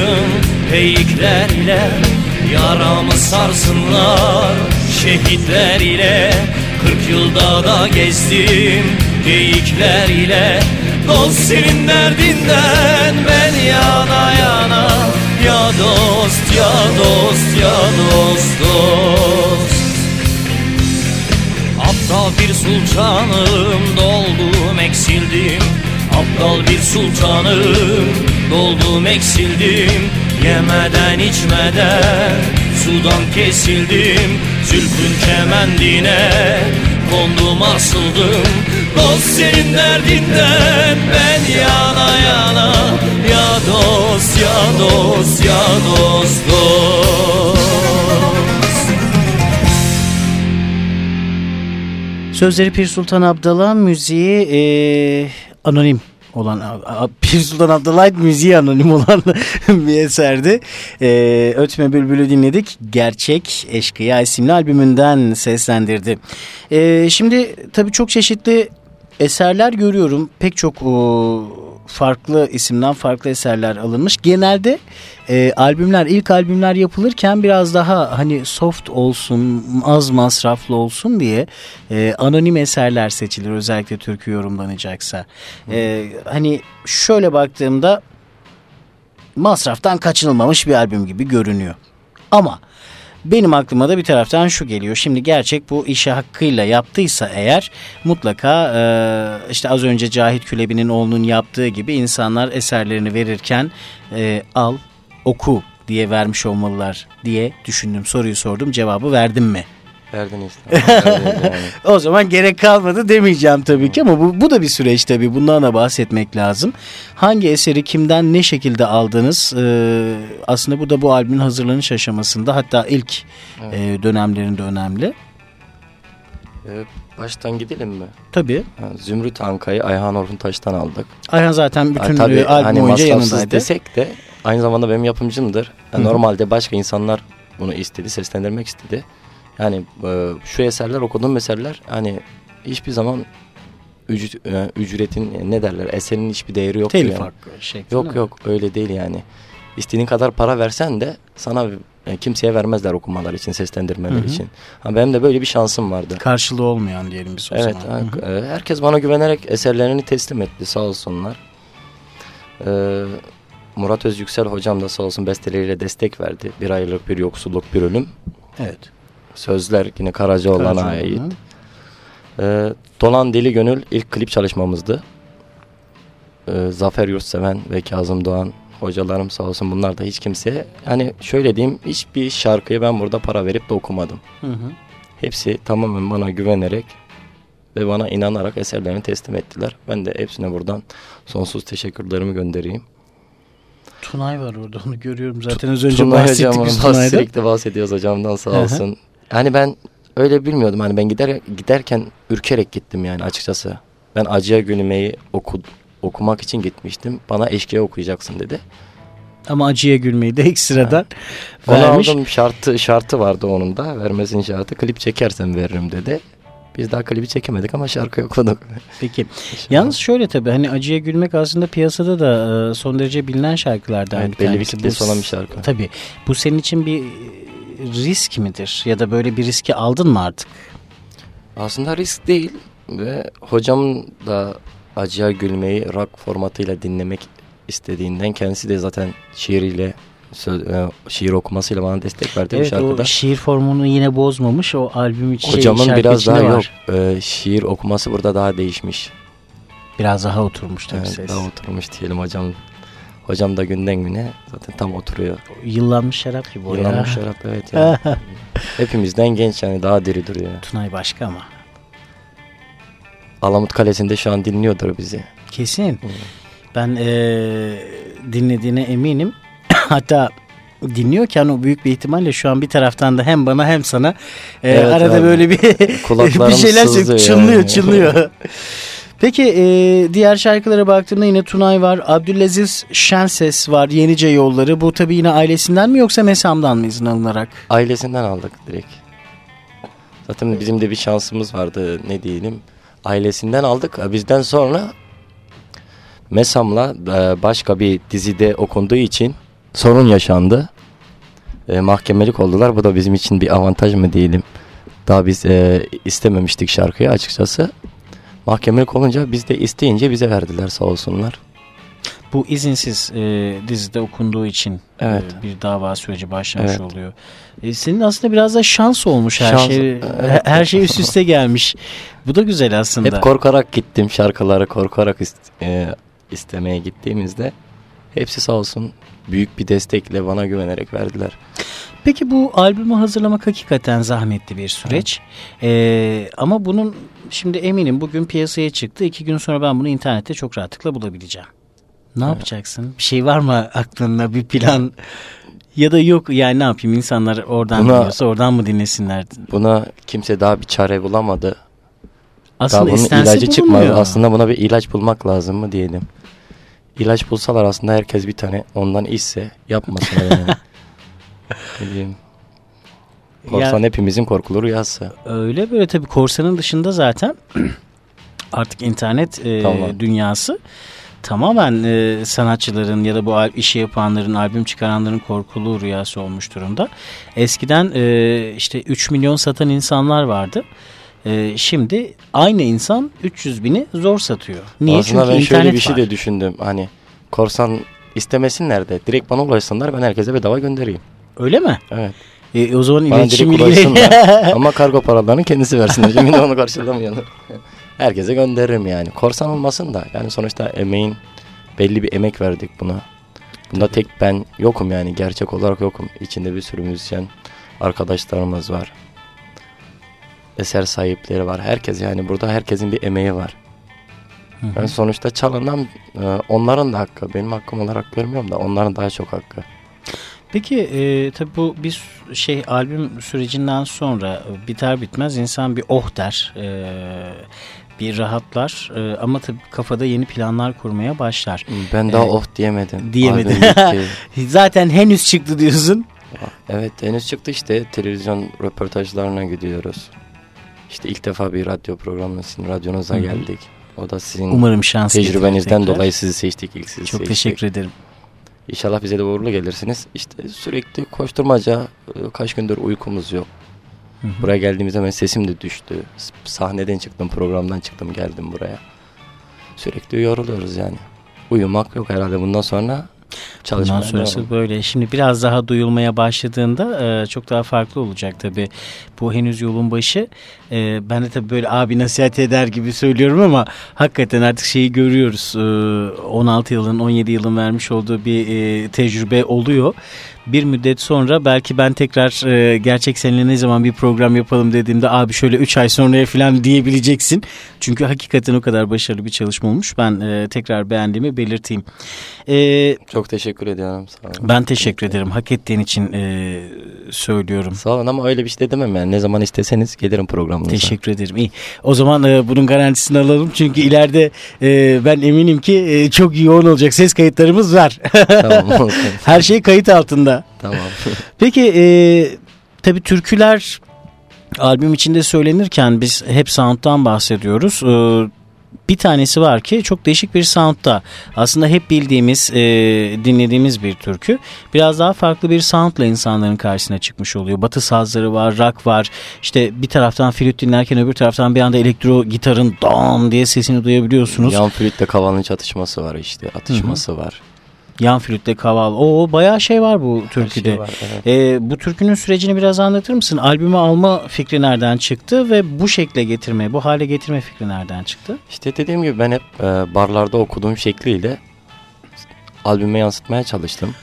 Peyikler ile Yaramı sarsınlar. Şehitler ile Kırk yılda da gezdim. Geyikler ile Dost senin derdinden. Ben yana yana Ya dost ya dost ya dost dost. Aptal bir sultanım doldum eksildim Aptal bir sultanım Doldum eksildim Yemeden içmeden Sudan kesildim Zülfün kemendine Kondum asıldım. Dost senin derdinden Ben yana yana Ya dost ya dost ya dost dost. Sözleri Pir Sultan Abdal'a, müziği e, anonim olan Pir Sultan Abdallah müziği anonim olan *laughs* bir eserdi. E, Ötme Bülbül'ü dinledik. Gerçek Eşkıya isimli albümünden seslendirdi. E, şimdi tabii çok çeşitli eserler görüyorum. Pek çok farklı isimden farklı eserler alınmış. Genelde e, albümler, ilk albümler yapılırken biraz daha hani soft olsun, az masraflı olsun diye e, anonim eserler seçilir. Özellikle türkü yorumlanacaksa. E, hani şöyle baktığımda masraftan kaçınılmamış bir albüm gibi görünüyor. Ama benim aklıma da bir taraftan şu geliyor. Şimdi gerçek bu işi hakkıyla yaptıysa eğer mutlaka e, işte az önce Cahit Külebi'nin oğlunun yaptığı gibi insanlar eserlerini verirken e, al oku diye vermiş olmalılar diye düşündüm. Soruyu sordum cevabı verdim mi? Verdin işte. *laughs* yani. O zaman gerek kalmadı demeyeceğim tabii ki ama bu, bu da bir süreç tabii. Bundan da bahsetmek lazım. Hangi eseri kimden ne şekilde aldınız? Ee, aslında bu da bu albümün hazırlanış aşamasında hatta ilk e, dönemlerinde önemli. Ee, baştan gidelim mi? Tabii. Zümrüt Anka'yı Ayhan Orhun Taş'tan aldık. Ayhan zaten bütün Ha, tabii e, albüm hani boyunca yanındaydı. desek de aynı zamanda benim yapımcımdır. Yani Hı hı. normalde başka insanlar bunu istedi, seslendirmek istedi. Yani e, şu eserler, okuduğum eserler hani hiçbir zaman ücret, e, ücretin ne derler eserin hiçbir değeri yok. Telif yani. hakkı şeklinde. Yok yok öyle değil yani. İstediğin kadar para versen de sana e, kimseye vermezler okumalar için, seslendirmeler Hı hı. için. Ha, benim de böyle bir şansım vardı. Karşılığı olmayan diyelim biz o Evet, zaman. Hı hı. ha, e, herkes bana güvenerek eserlerini teslim etti sağ olsunlar. Ee, Murat Özyüksel hocam da sağ olsun besteleriyle destek verdi. Bir ayrılık, bir yoksulluk, bir ölüm. Evet. Sözler yine Karacaoğlan'a ait. Ee, Dolan Deli Gönül ilk klip çalışmamızdı. Ee, Zafer Yurtseven ve Kazım Doğan hocalarım sağ olsun bunlar da hiç kimseye hani şöyle diyeyim hiçbir şarkıyı ben burada para verip de okumadım. Hı hı. Hepsi tamamen bana güvenerek ve bana inanarak eserlerini teslim ettiler. Ben de hepsine buradan sonsuz teşekkürlerimi göndereyim. Tunay var orada onu görüyorum zaten az önce Tunay bahsettik hocam biz ondan Tunay'dan. sürekli bahsediyoruz hocamdan sağ olsun. Yani ben öyle bilmiyordum hani ben gider giderken ürkerek gittim yani açıkçası. Ben Acıya Gülmeyi oku, okumak için gitmiştim. Bana eşkıya okuyacaksın dedi. Ama acıya gülmeyi de ekstradan *laughs* Onu vermiş. aldım şartı şartı vardı onun da vermesin şartı. Klip çekersen veririm dedi. Biz daha klibi çekemedik ama şarkı okuduk. Peki. *laughs* Yalnız şöyle tabii hani acıya gülmek aslında piyasada da e, son derece bilinen şarkılardan Evet, bir belli bir tanesi. kitlesi olan bir şarkı. Tabii. Bu senin için bir risk midir? Ya da böyle bir riski aldın mı artık? Aslında risk değil ve hocam da Acıya Gülmeyi rock formatıyla dinlemek istediğinden kendisi de zaten şiiriyle e, şiir okumasıyla bana destek verdi evet şarkıda. o şiir formunu yine bozmamış. O albüm içi Hocamın şarkı biraz daha yok. e, şiir okuması burada daha değişmiş. Biraz daha oturmuş tabii Evet, ses. daha oturmuş diyelim hocam. Hocam da günden güne zaten tam oturuyor. Yıllanmış şarap gibi o ya. Yılanmış şarap evet ya. *laughs* Hepimizden genç yani daha diri duruyor. Tunay başka ama. Alamut Kalesi'nde şu an dinliyordur bizi. Kesin. Ben eee, dinlediğine eminim. *coughs* Hatta dinliyorken o büyük bir ihtimalle şu an bir taraftan da hem bana hem sana eee, Evet arada abi. böyle bir *laughs* bir şeyler çınlıyor yani. çınlıyor. *laughs* Peki eee, diğer şarkılara baktığımda yine Tunay var. Abdülaziz Şenses var. Yenice Yolları. Bu tabii yine ailesinden mi yoksa Mesam'dan mı izin alınarak? Ailesinden aldık direkt. Zaten bizim de bir şansımız vardı ne diyelim. Ailesinden aldık. Bizden sonra Mesam'la e, başka bir dizide okunduğu için sorun yaşandı. E, mahkemelik oldular. Bu da bizim için bir avantaj mı diyelim. Daha biz e, istememiştik şarkıyı açıkçası. Mahkemelik olunca biz de isteyince bize verdiler sağ olsunlar. Bu izinsiz eee, dizide okunduğu için Evet. eee, bir dava süreci başlamış Evet. oluyor. E, senin aslında biraz da şans olmuş her Şans, şey. evet. Her şey üst üste gelmiş. Bu da güzel aslında. Hep korkarak gittim şarkıları korkarak ist- e, istemeye gittiğimizde hepsi sağ olsun büyük bir destekle bana güvenerek verdiler. Peki bu albümü hazırlamak hakikaten zahmetli bir süreç. Ee, ama bunun şimdi eminim bugün piyasaya çıktı. İki gün sonra ben bunu internette çok rahatlıkla bulabileceğim. Ne yapacaksın? Bir şey var mı aklında bir plan? Ya da yok yani ne yapayım insanlar oradan Buna- dinliyorsa oradan mı dinlesinler? Buna kimse daha bir çare bulamadı. Aslında bunun istense ilacı çıkmadı. Aslında buna bir ilaç bulmak lazım mı diyelim. İlaç bulsalar aslında herkes bir tane ondan içse yapmasın yani. *laughs* Korsan Ya- hepimizin korkulu rüyası. Öyle böyle tabii korsanın dışında zaten *clears throat* artık internet e, Tamam. dünyası tamamen e, sanatçıların ya da bu işi yapanların, albüm çıkaranların korkulu rüyası olmuş durumda. Eskiden e, işte 3 milyon satan insanlar vardı. E, şimdi aynı insan 300 bini zor satıyor. Niye? Aslında Çünkü ben internet şöyle bir şey var. de düşündüm. Hani korsan istemesinler de direkt bana ulaşsınlar ben herkese bedava göndereyim. Öyle mi? Evet. E, o zaman Bana iletişim bilgileri... *laughs* Ama kargo paralarını kendisi versinler. Şimdi onu karşılamayalım. Herkese gönderirim yani. Korsan olmasın da. Yani sonuçta emeğin belli bir emek verdik buna. Bunda tek ben yokum yani. Gerçek olarak yokum. İçinde bir sürü müzisyen arkadaşlarımız var. Eser sahipleri var. Herkes yani burada herkesin bir emeği var. Ben sonuçta çalınan e, onların da hakkı. Benim hakkım olarak görmüyorum da onların daha çok hakkı. Peki e, tabii bu bir şey albüm sürecinden sonra biter bitmez insan bir oh der. e, bir rahatlar e, ama tabii kafada yeni planlar kurmaya başlar. Ben daha Evet. oh diyemedim. Bitti. *laughs* Zaten henüz çıktı diyorsun. Evet henüz çıktı işte televizyon röportajlarına gidiyoruz. İşte ilk defa bir radyo programına sizin radyonuza Hı hı. geldik. O da sizin Umarım şans tecrübenizden dolayı sizi seçtik ilk sizi Çok seçtik. teşekkür ederim. İnşallah bize de uğurlu gelirsiniz. İşte sürekli koşturmaca e, kaç gündür uykumuz yok. Hı hı. Buraya geldiğimizde ben sesim de düştü. Sahneden çıktım programdan çıktım geldim buraya. Sürekli yoruluyoruz yani. Uyumak yok herhalde bundan sonra çalışmaya Bundan sonrası devam. böyle. Şimdi biraz daha duyulmaya başladığında e, çok daha farklı olacak tabii. Bu henüz yolun başı. E, ben de tabii böyle abi nasihat eder gibi söylüyorum ama hakikaten artık şeyi görüyoruz. E, 16 yılın 17 yılın vermiş olduğu bir e, tecrübe oluyor. Bir müddet sonra belki ben tekrar e, gerçek seninle ne zaman bir program yapalım dediğimde abi şöyle 3 ay sonraya falan diyebileceksin. Çünkü hakikaten o kadar başarılı bir çalışma olmuş. Ben e, tekrar beğendiğimi belirteyim. E, Çok teşekkür ediyorum. Sağ olun. ben teşekkür ederim. Hak ettiğin için e, söylüyorum. Sağ olun ama öyle bir şey de demem yani. Ne zaman isteseniz gelirim programınıza. Teşekkür ederim. İyi. O zaman e, bunun garantisini alalım. Çünkü ileride e, ben eminim ki e, çok yoğun olacak. Ses kayıtlarımız var. tamam. *laughs* Her şey kayıt altında. tamam. Peki e, tabii türküler albüm içinde söylenirken biz hep sound'dan bahsediyoruz. E, bir tanesi var ki çok değişik bir sound'da. Aslında hep bildiğimiz, e, dinlediğimiz bir türkü. Biraz daha farklı bir sound'la insanların karşısına çıkmış oluyor. Batı sazları var, rock var. İşte bir taraftan flüt dinlerken öbür taraftan bir anda elektro gitarın don diye sesini duyabiliyorsunuz. Yan, flütle kavalın çatışması var işte. Atışması var. Flütle kaval. O bayağı şey var bu Her türküde. şey var, evet. E, bu türkünün sürecini biraz anlatır mısın? Albümü alma fikri nereden çıktı ve bu şekle getirme, bu hale getirme fikri nereden çıktı? İşte dediğim gibi ben hep e, barlarda okuduğum şekliyle albüme yansıtmaya çalıştım.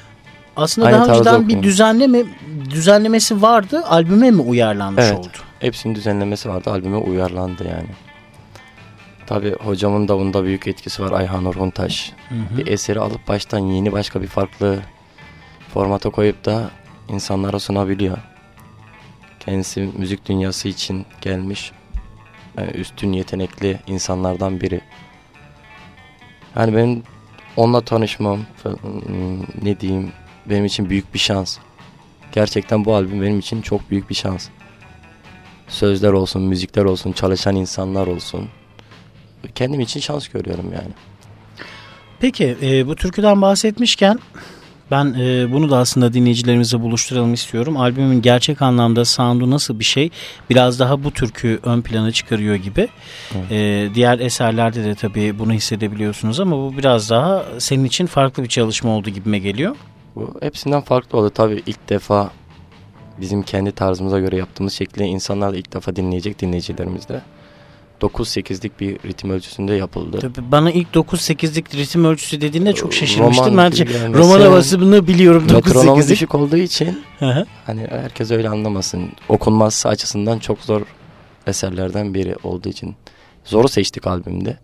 Aslında Aynı daha önceden bir düzenleme düzenlemesi vardı, albüme mi uyarlanmış Evet. oldu? Hepsinin düzenlemesi vardı. Albüme uyarlandı yani. Tabi hocamın da bunda büyük etkisi var Ayhan Orhun Taş. Hı hı. Bir eseri alıp baştan yeni başka bir farklı formata koyup da insanlara sunabiliyor. Kendisi müzik dünyası için gelmiş yani üstün yetenekli insanlardan biri. Yani benim onunla tanışmam ne diyeyim benim için büyük bir şans. Gerçekten bu albüm benim için çok büyük bir şans. Sözler olsun, müzikler olsun, çalışan insanlar olsun. Kendim için şans görüyorum yani. Peki e, bu türküden bahsetmişken ben e, bunu da aslında dinleyicilerimizle buluşturalım istiyorum. Albümün gerçek anlamda sound'u nasıl bir şey? Biraz daha bu türkü ön plana çıkarıyor gibi. Evet. E, diğer eserlerde de tabii bunu hissedebiliyorsunuz ama bu biraz daha senin için farklı bir çalışma oldu gibime geliyor. Bu hepsinden farklı oldu. Tabii ilk defa bizim kendi tarzımıza göre yaptığımız şekli insanlar da ilk defa dinleyecek dinleyicilerimiz de. 9-8'lik bir ritim ölçüsünde yapıldı. Tabii bana ilk 9-8'lik ritim ölçüsü dediğinde çok şaşırmıştım. Roman Bence gibi yani. roman havasını biliyorum Metronom 9-8'lik. düşük olduğu için hani herkes öyle anlamasın. Okunması açısından çok zor eserlerden biri olduğu için. Zoru seçtik albümde.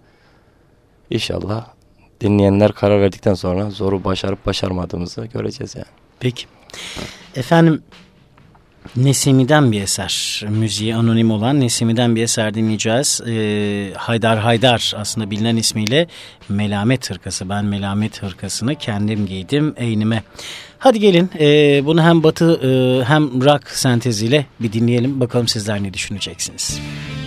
İnşallah dinleyenler karar verdikten sonra zoru başarıp başarmadığımızı göreceğiz yani. Peki. Efendim Nesimi'den bir eser. Müziği anonim olan Nesimi'den bir eser dinleyeceğiz. Ee, Haydar Haydar aslında bilinen ismiyle Melamet Hırkası. Ben Melamet Hırkası'nı kendim giydim eynime. Hadi gelin e, bunu hem batı e, hem rock senteziyle bir dinleyelim. Bakalım sizler ne düşüneceksiniz. Müzik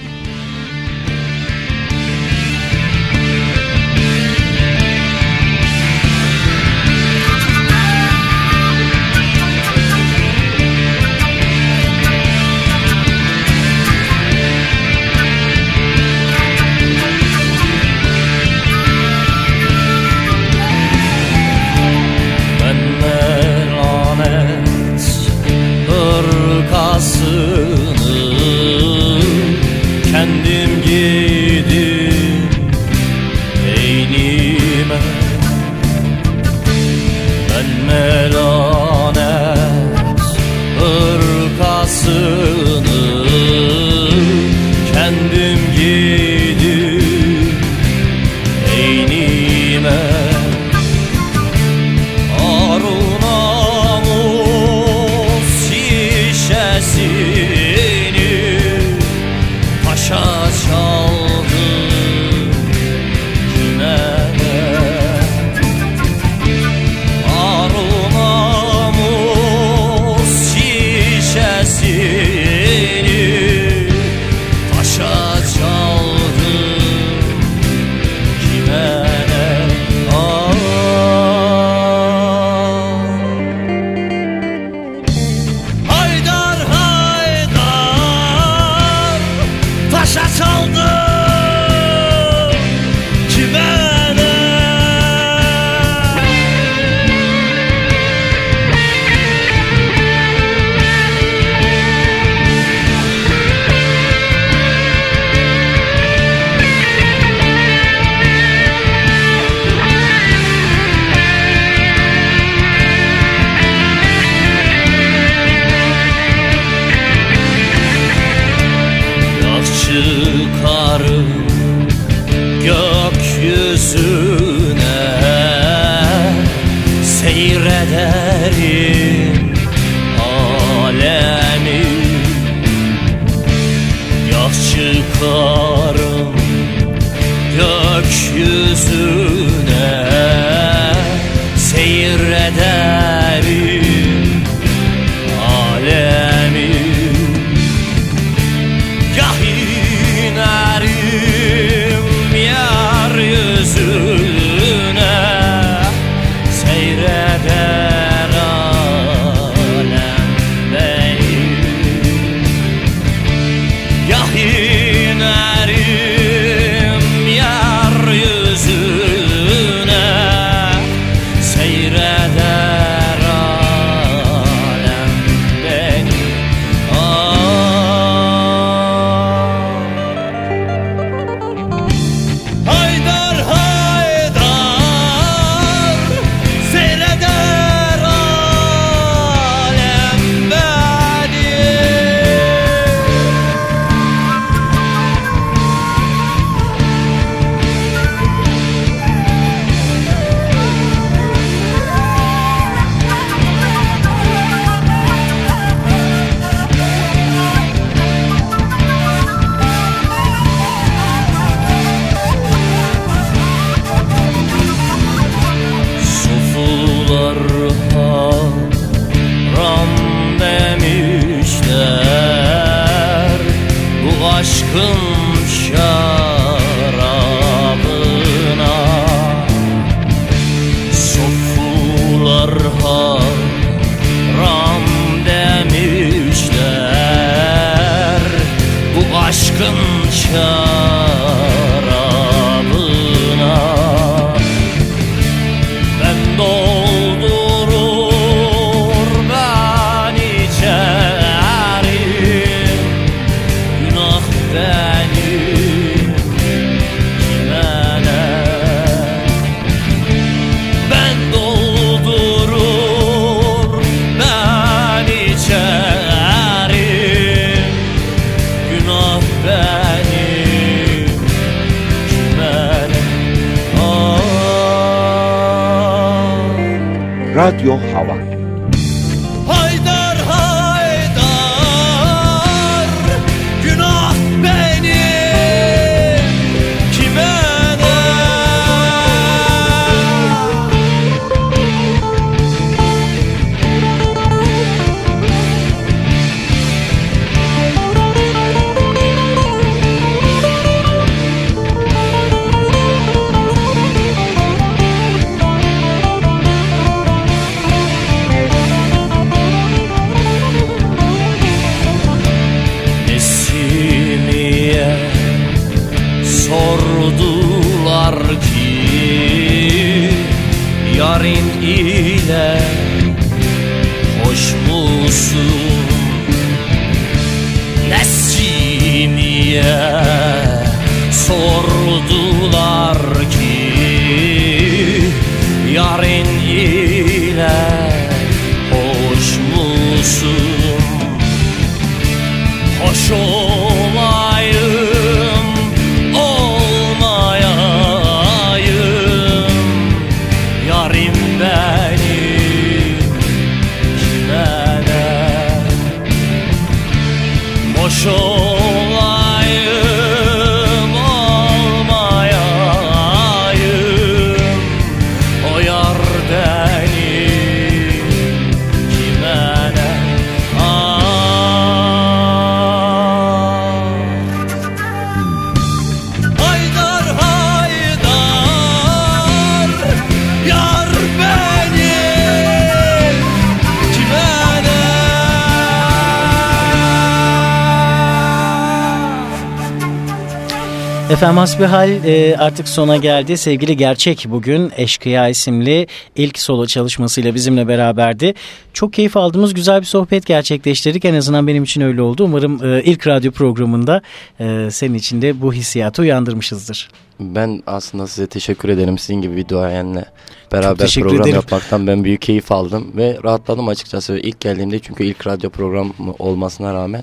Efendim hasbihal e, artık sona geldi. Sevgili Gerçek bugün Eşkıya isimli ilk solo çalışmasıyla bizimle beraberdi. Çok keyif aldığımız güzel bir sohbet gerçekleştirdik. En azından benim için öyle oldu. Umarım e, ilk radyo programında e, senin için de bu hissiyatı uyandırmışızdır. Ben aslında size teşekkür ederim. Sizin gibi bir duayenle beraber program ederim. yapmaktan ben büyük keyif aldım. Ve rahatladım açıkçası. İlk geldiğimde çünkü ilk radyo programı olmasına rağmen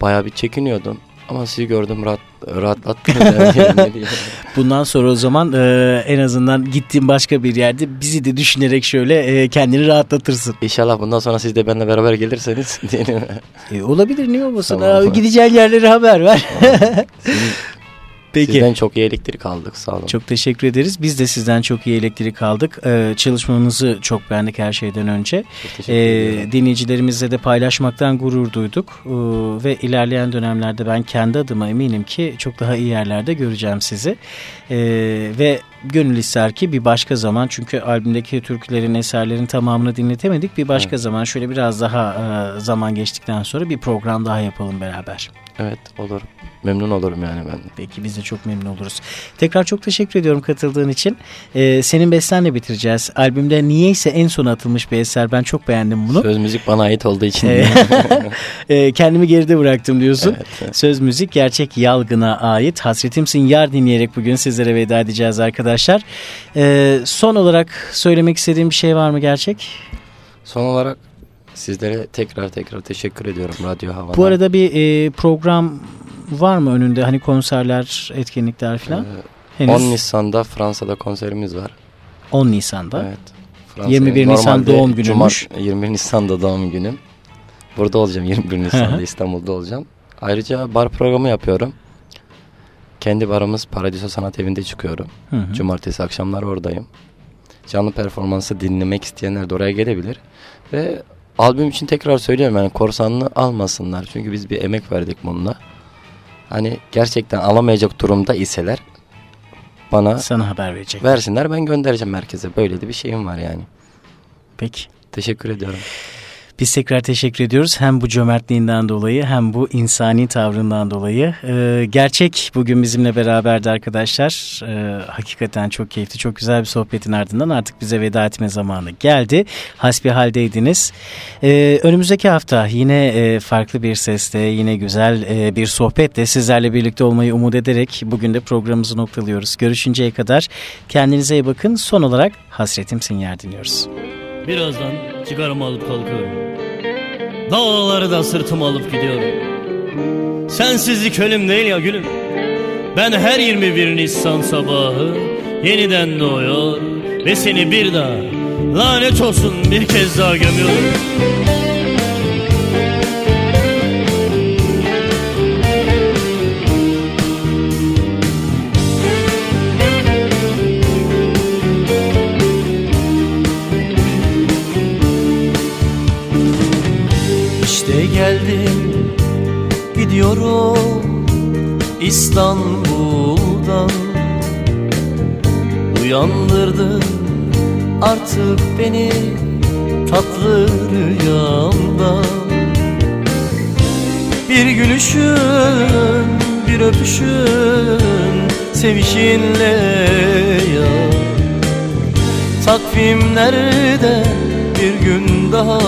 bayağı bir çekiniyordum. Ama sizi gördüm rahat, *laughs* diyeyim? Bundan sonra o zaman e, en azından gittiğin başka bir yerde bizi de düşünerek şöyle e, kendini rahatlatırsın. İnşallah bundan sonra siz de benimle beraber gelirseniz. *laughs* E, olabilir niye olmasın? Tamam. Abi, gideceğin yerleri haber ver. *laughs* Peki. Sizden çok iyi elektrik aldık sağ olun. Çok teşekkür ederiz. Biz de sizden çok iyi elektrik aldık. Ee, çalışmanızı çok beğendik her şeyden önce. Ee, dinleyicilerimizle de paylaşmaktan gurur duyduk. Ee, ve ilerleyen dönemlerde ben kendi adıma eminim ki çok daha iyi yerlerde göreceğim sizi. Ee, ve gönül ister ki bir başka zaman çünkü albümdeki türkülerin, eserlerin tamamını dinletemedik. Bir başka zaman şöyle biraz daha e, zaman geçtikten sonra bir program daha yapalım beraber. Evet olur. Memnun olurum yani ben de. Peki biz de çok memnun oluruz. Tekrar çok teşekkür ediyorum katıldığın için. Ee, senin bestenle bitireceğiz. Albümde niyeyse en son atılmış bir eser. Ben çok beğendim bunu. Söz müzik bana ait olduğu için. Ee, Ee, *laughs* *laughs* kendimi geride bıraktım diyorsun. Evet, evet. Söz müzik gerçek yalgına ait. Hasretimsin yar dinleyerek bugün sizlere veda edeceğiz arkadaşlar. Ee, son olarak söylemek istediğim bir şey var mı gerçek? Son olarak sizlere tekrar tekrar teşekkür ediyorum Radyo Hava'dan. Bu arada bir e, program var mı önünde? Hani konserler, etkinlikler falan? Ee, Henüz 10 Nisan'da Fransa'da konserimiz var. 10 Nisan'da. Evet. 21 Nisan doğum günüymüş. Cuma, 21 Nisan'da doğum günüm. Burada olacağım 21 *laughs* Nisan'da İstanbul'da olacağım. Ayrıca bar programı yapıyorum. Kendi barımız Paradiso Sanat Evi'nde çıkıyorum. Hı hı. Cumartesi akşamlar oradayım. Canlı performansı dinlemek isteyenler de oraya gelebilir. Ve albüm için tekrar söylüyorum yani korsanlı almasınlar. Çünkü biz bir emek verdik bununla. Hani gerçekten alamayacak durumda iseler bana Sana haber verecek. versinler ben göndereceğim merkeze. Böyle de bir şeyim var yani. Peki. Teşekkür ediyorum. Biz tekrar teşekkür ediyoruz. Hem bu cömertliğinden dolayı hem bu insani tavrından dolayı. Ee, gerçek bugün bizimle beraberdi arkadaşlar. Ee, hakikaten çok keyifli, çok güzel bir sohbetin ardından artık bize veda etme zamanı geldi. Hasbihaldeydiniz. Ee, önümüzdeki hafta yine e, farklı bir sesle, yine güzel e, bir sohbetle sizlerle birlikte olmayı umut ederek bugün de programımızı noktalıyoruz. Görüşünceye kadar kendinize iyi bakın. Son olarak Hasretimsin Yer dinliyoruz. Birazdan cigaramı alıp kalkıyorum. Dağları da sırtıma alıp gidiyorum. Sensizlik ölüm değil ya gülüm. Ben her 21 Nisan sabahı Yeniden doğuyor Ve seni bir daha Lanet olsun bir kez daha gömüyorum gidiyorum İstanbul'dan. Uyandırdın artık beni tatlı rüyamdan. Bir gülüşün bir öpüşün sevişinle ya. Takvimlerde bir gün daha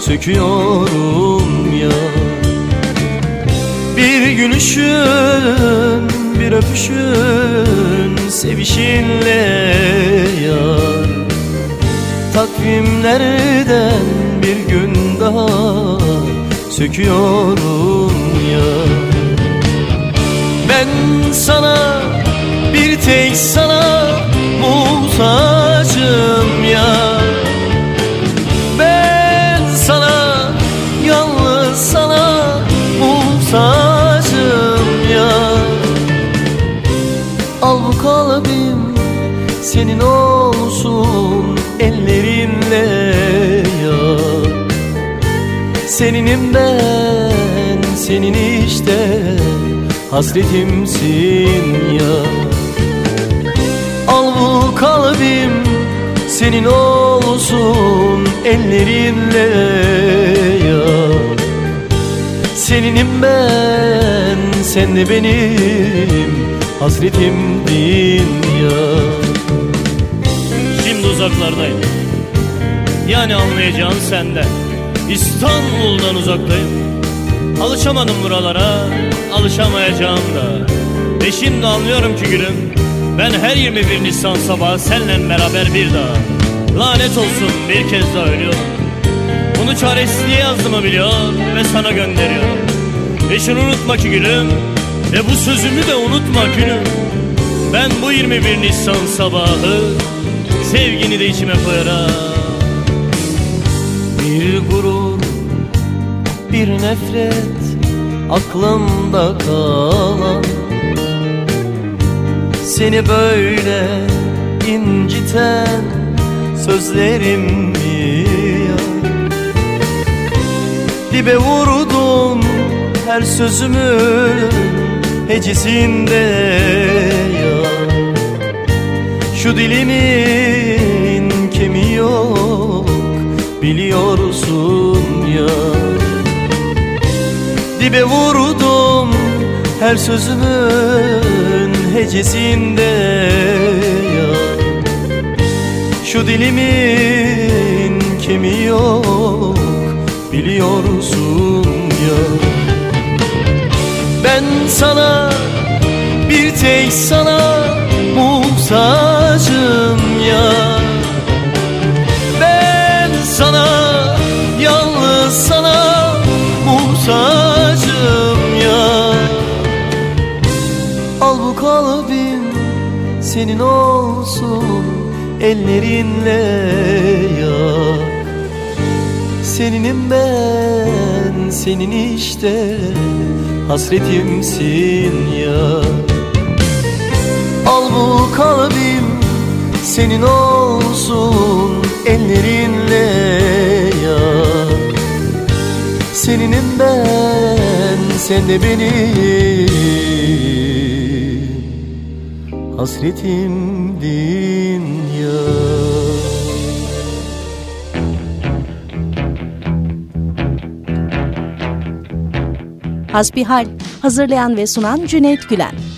söküyorum ya Bir gülüşün, bir öpüşün, sevişinle yar. Takvimlerden bir gün daha söküyorum ya Ben sana, bir tek sana muhtacım Seninim ben, senin işte hasretimsin ya. Al bu kalbim senin olsun ellerinle ya. Seninim ben, sen de benim hasretimdin ya. Şimdi uzaklardayım. Yani anlayacağın sende İstanbul'dan uzaktayım Alışamadım buralara Alışamayacağım da. Ve şimdi anlıyorum ki gülüm Ben her 21 Nisan sabahı Seninle beraber bir daha. Lanet olsun bir kez daha ölüyorum. Bunu çaresizliğe yazdığımı biliyor Ve sana gönderiyorum. Ve şunu unutma ki gülüm Ve bu sözümü de unutma gülüm. Ben bu 21 Nisan sabahı Sevgini de içime koyarak Bir gurur, bir nefret aklımda kalan. Seni böyle inciten sözlerim mi ya Dibe vurdum her sözümün hecisinde ya Şu dilimin kemiği biliyorsun ya. Dibe vurdum her sözümün hecesinde ya. Şu dilimin kemiği yok biliyorsun ya. Ben sana bir tek sana muhtacım ya sana yalnız sana muhtacım ya. Al bu kalbim senin olsun ellerinle ya. Seninim ben senin işte hasretimsin ya. Al bu kalbim senin olsun ellerinle Seninim ben sen de benim hasretimdin ya Hasbihal hazırlayan ve sunan Cüneyt Gülen.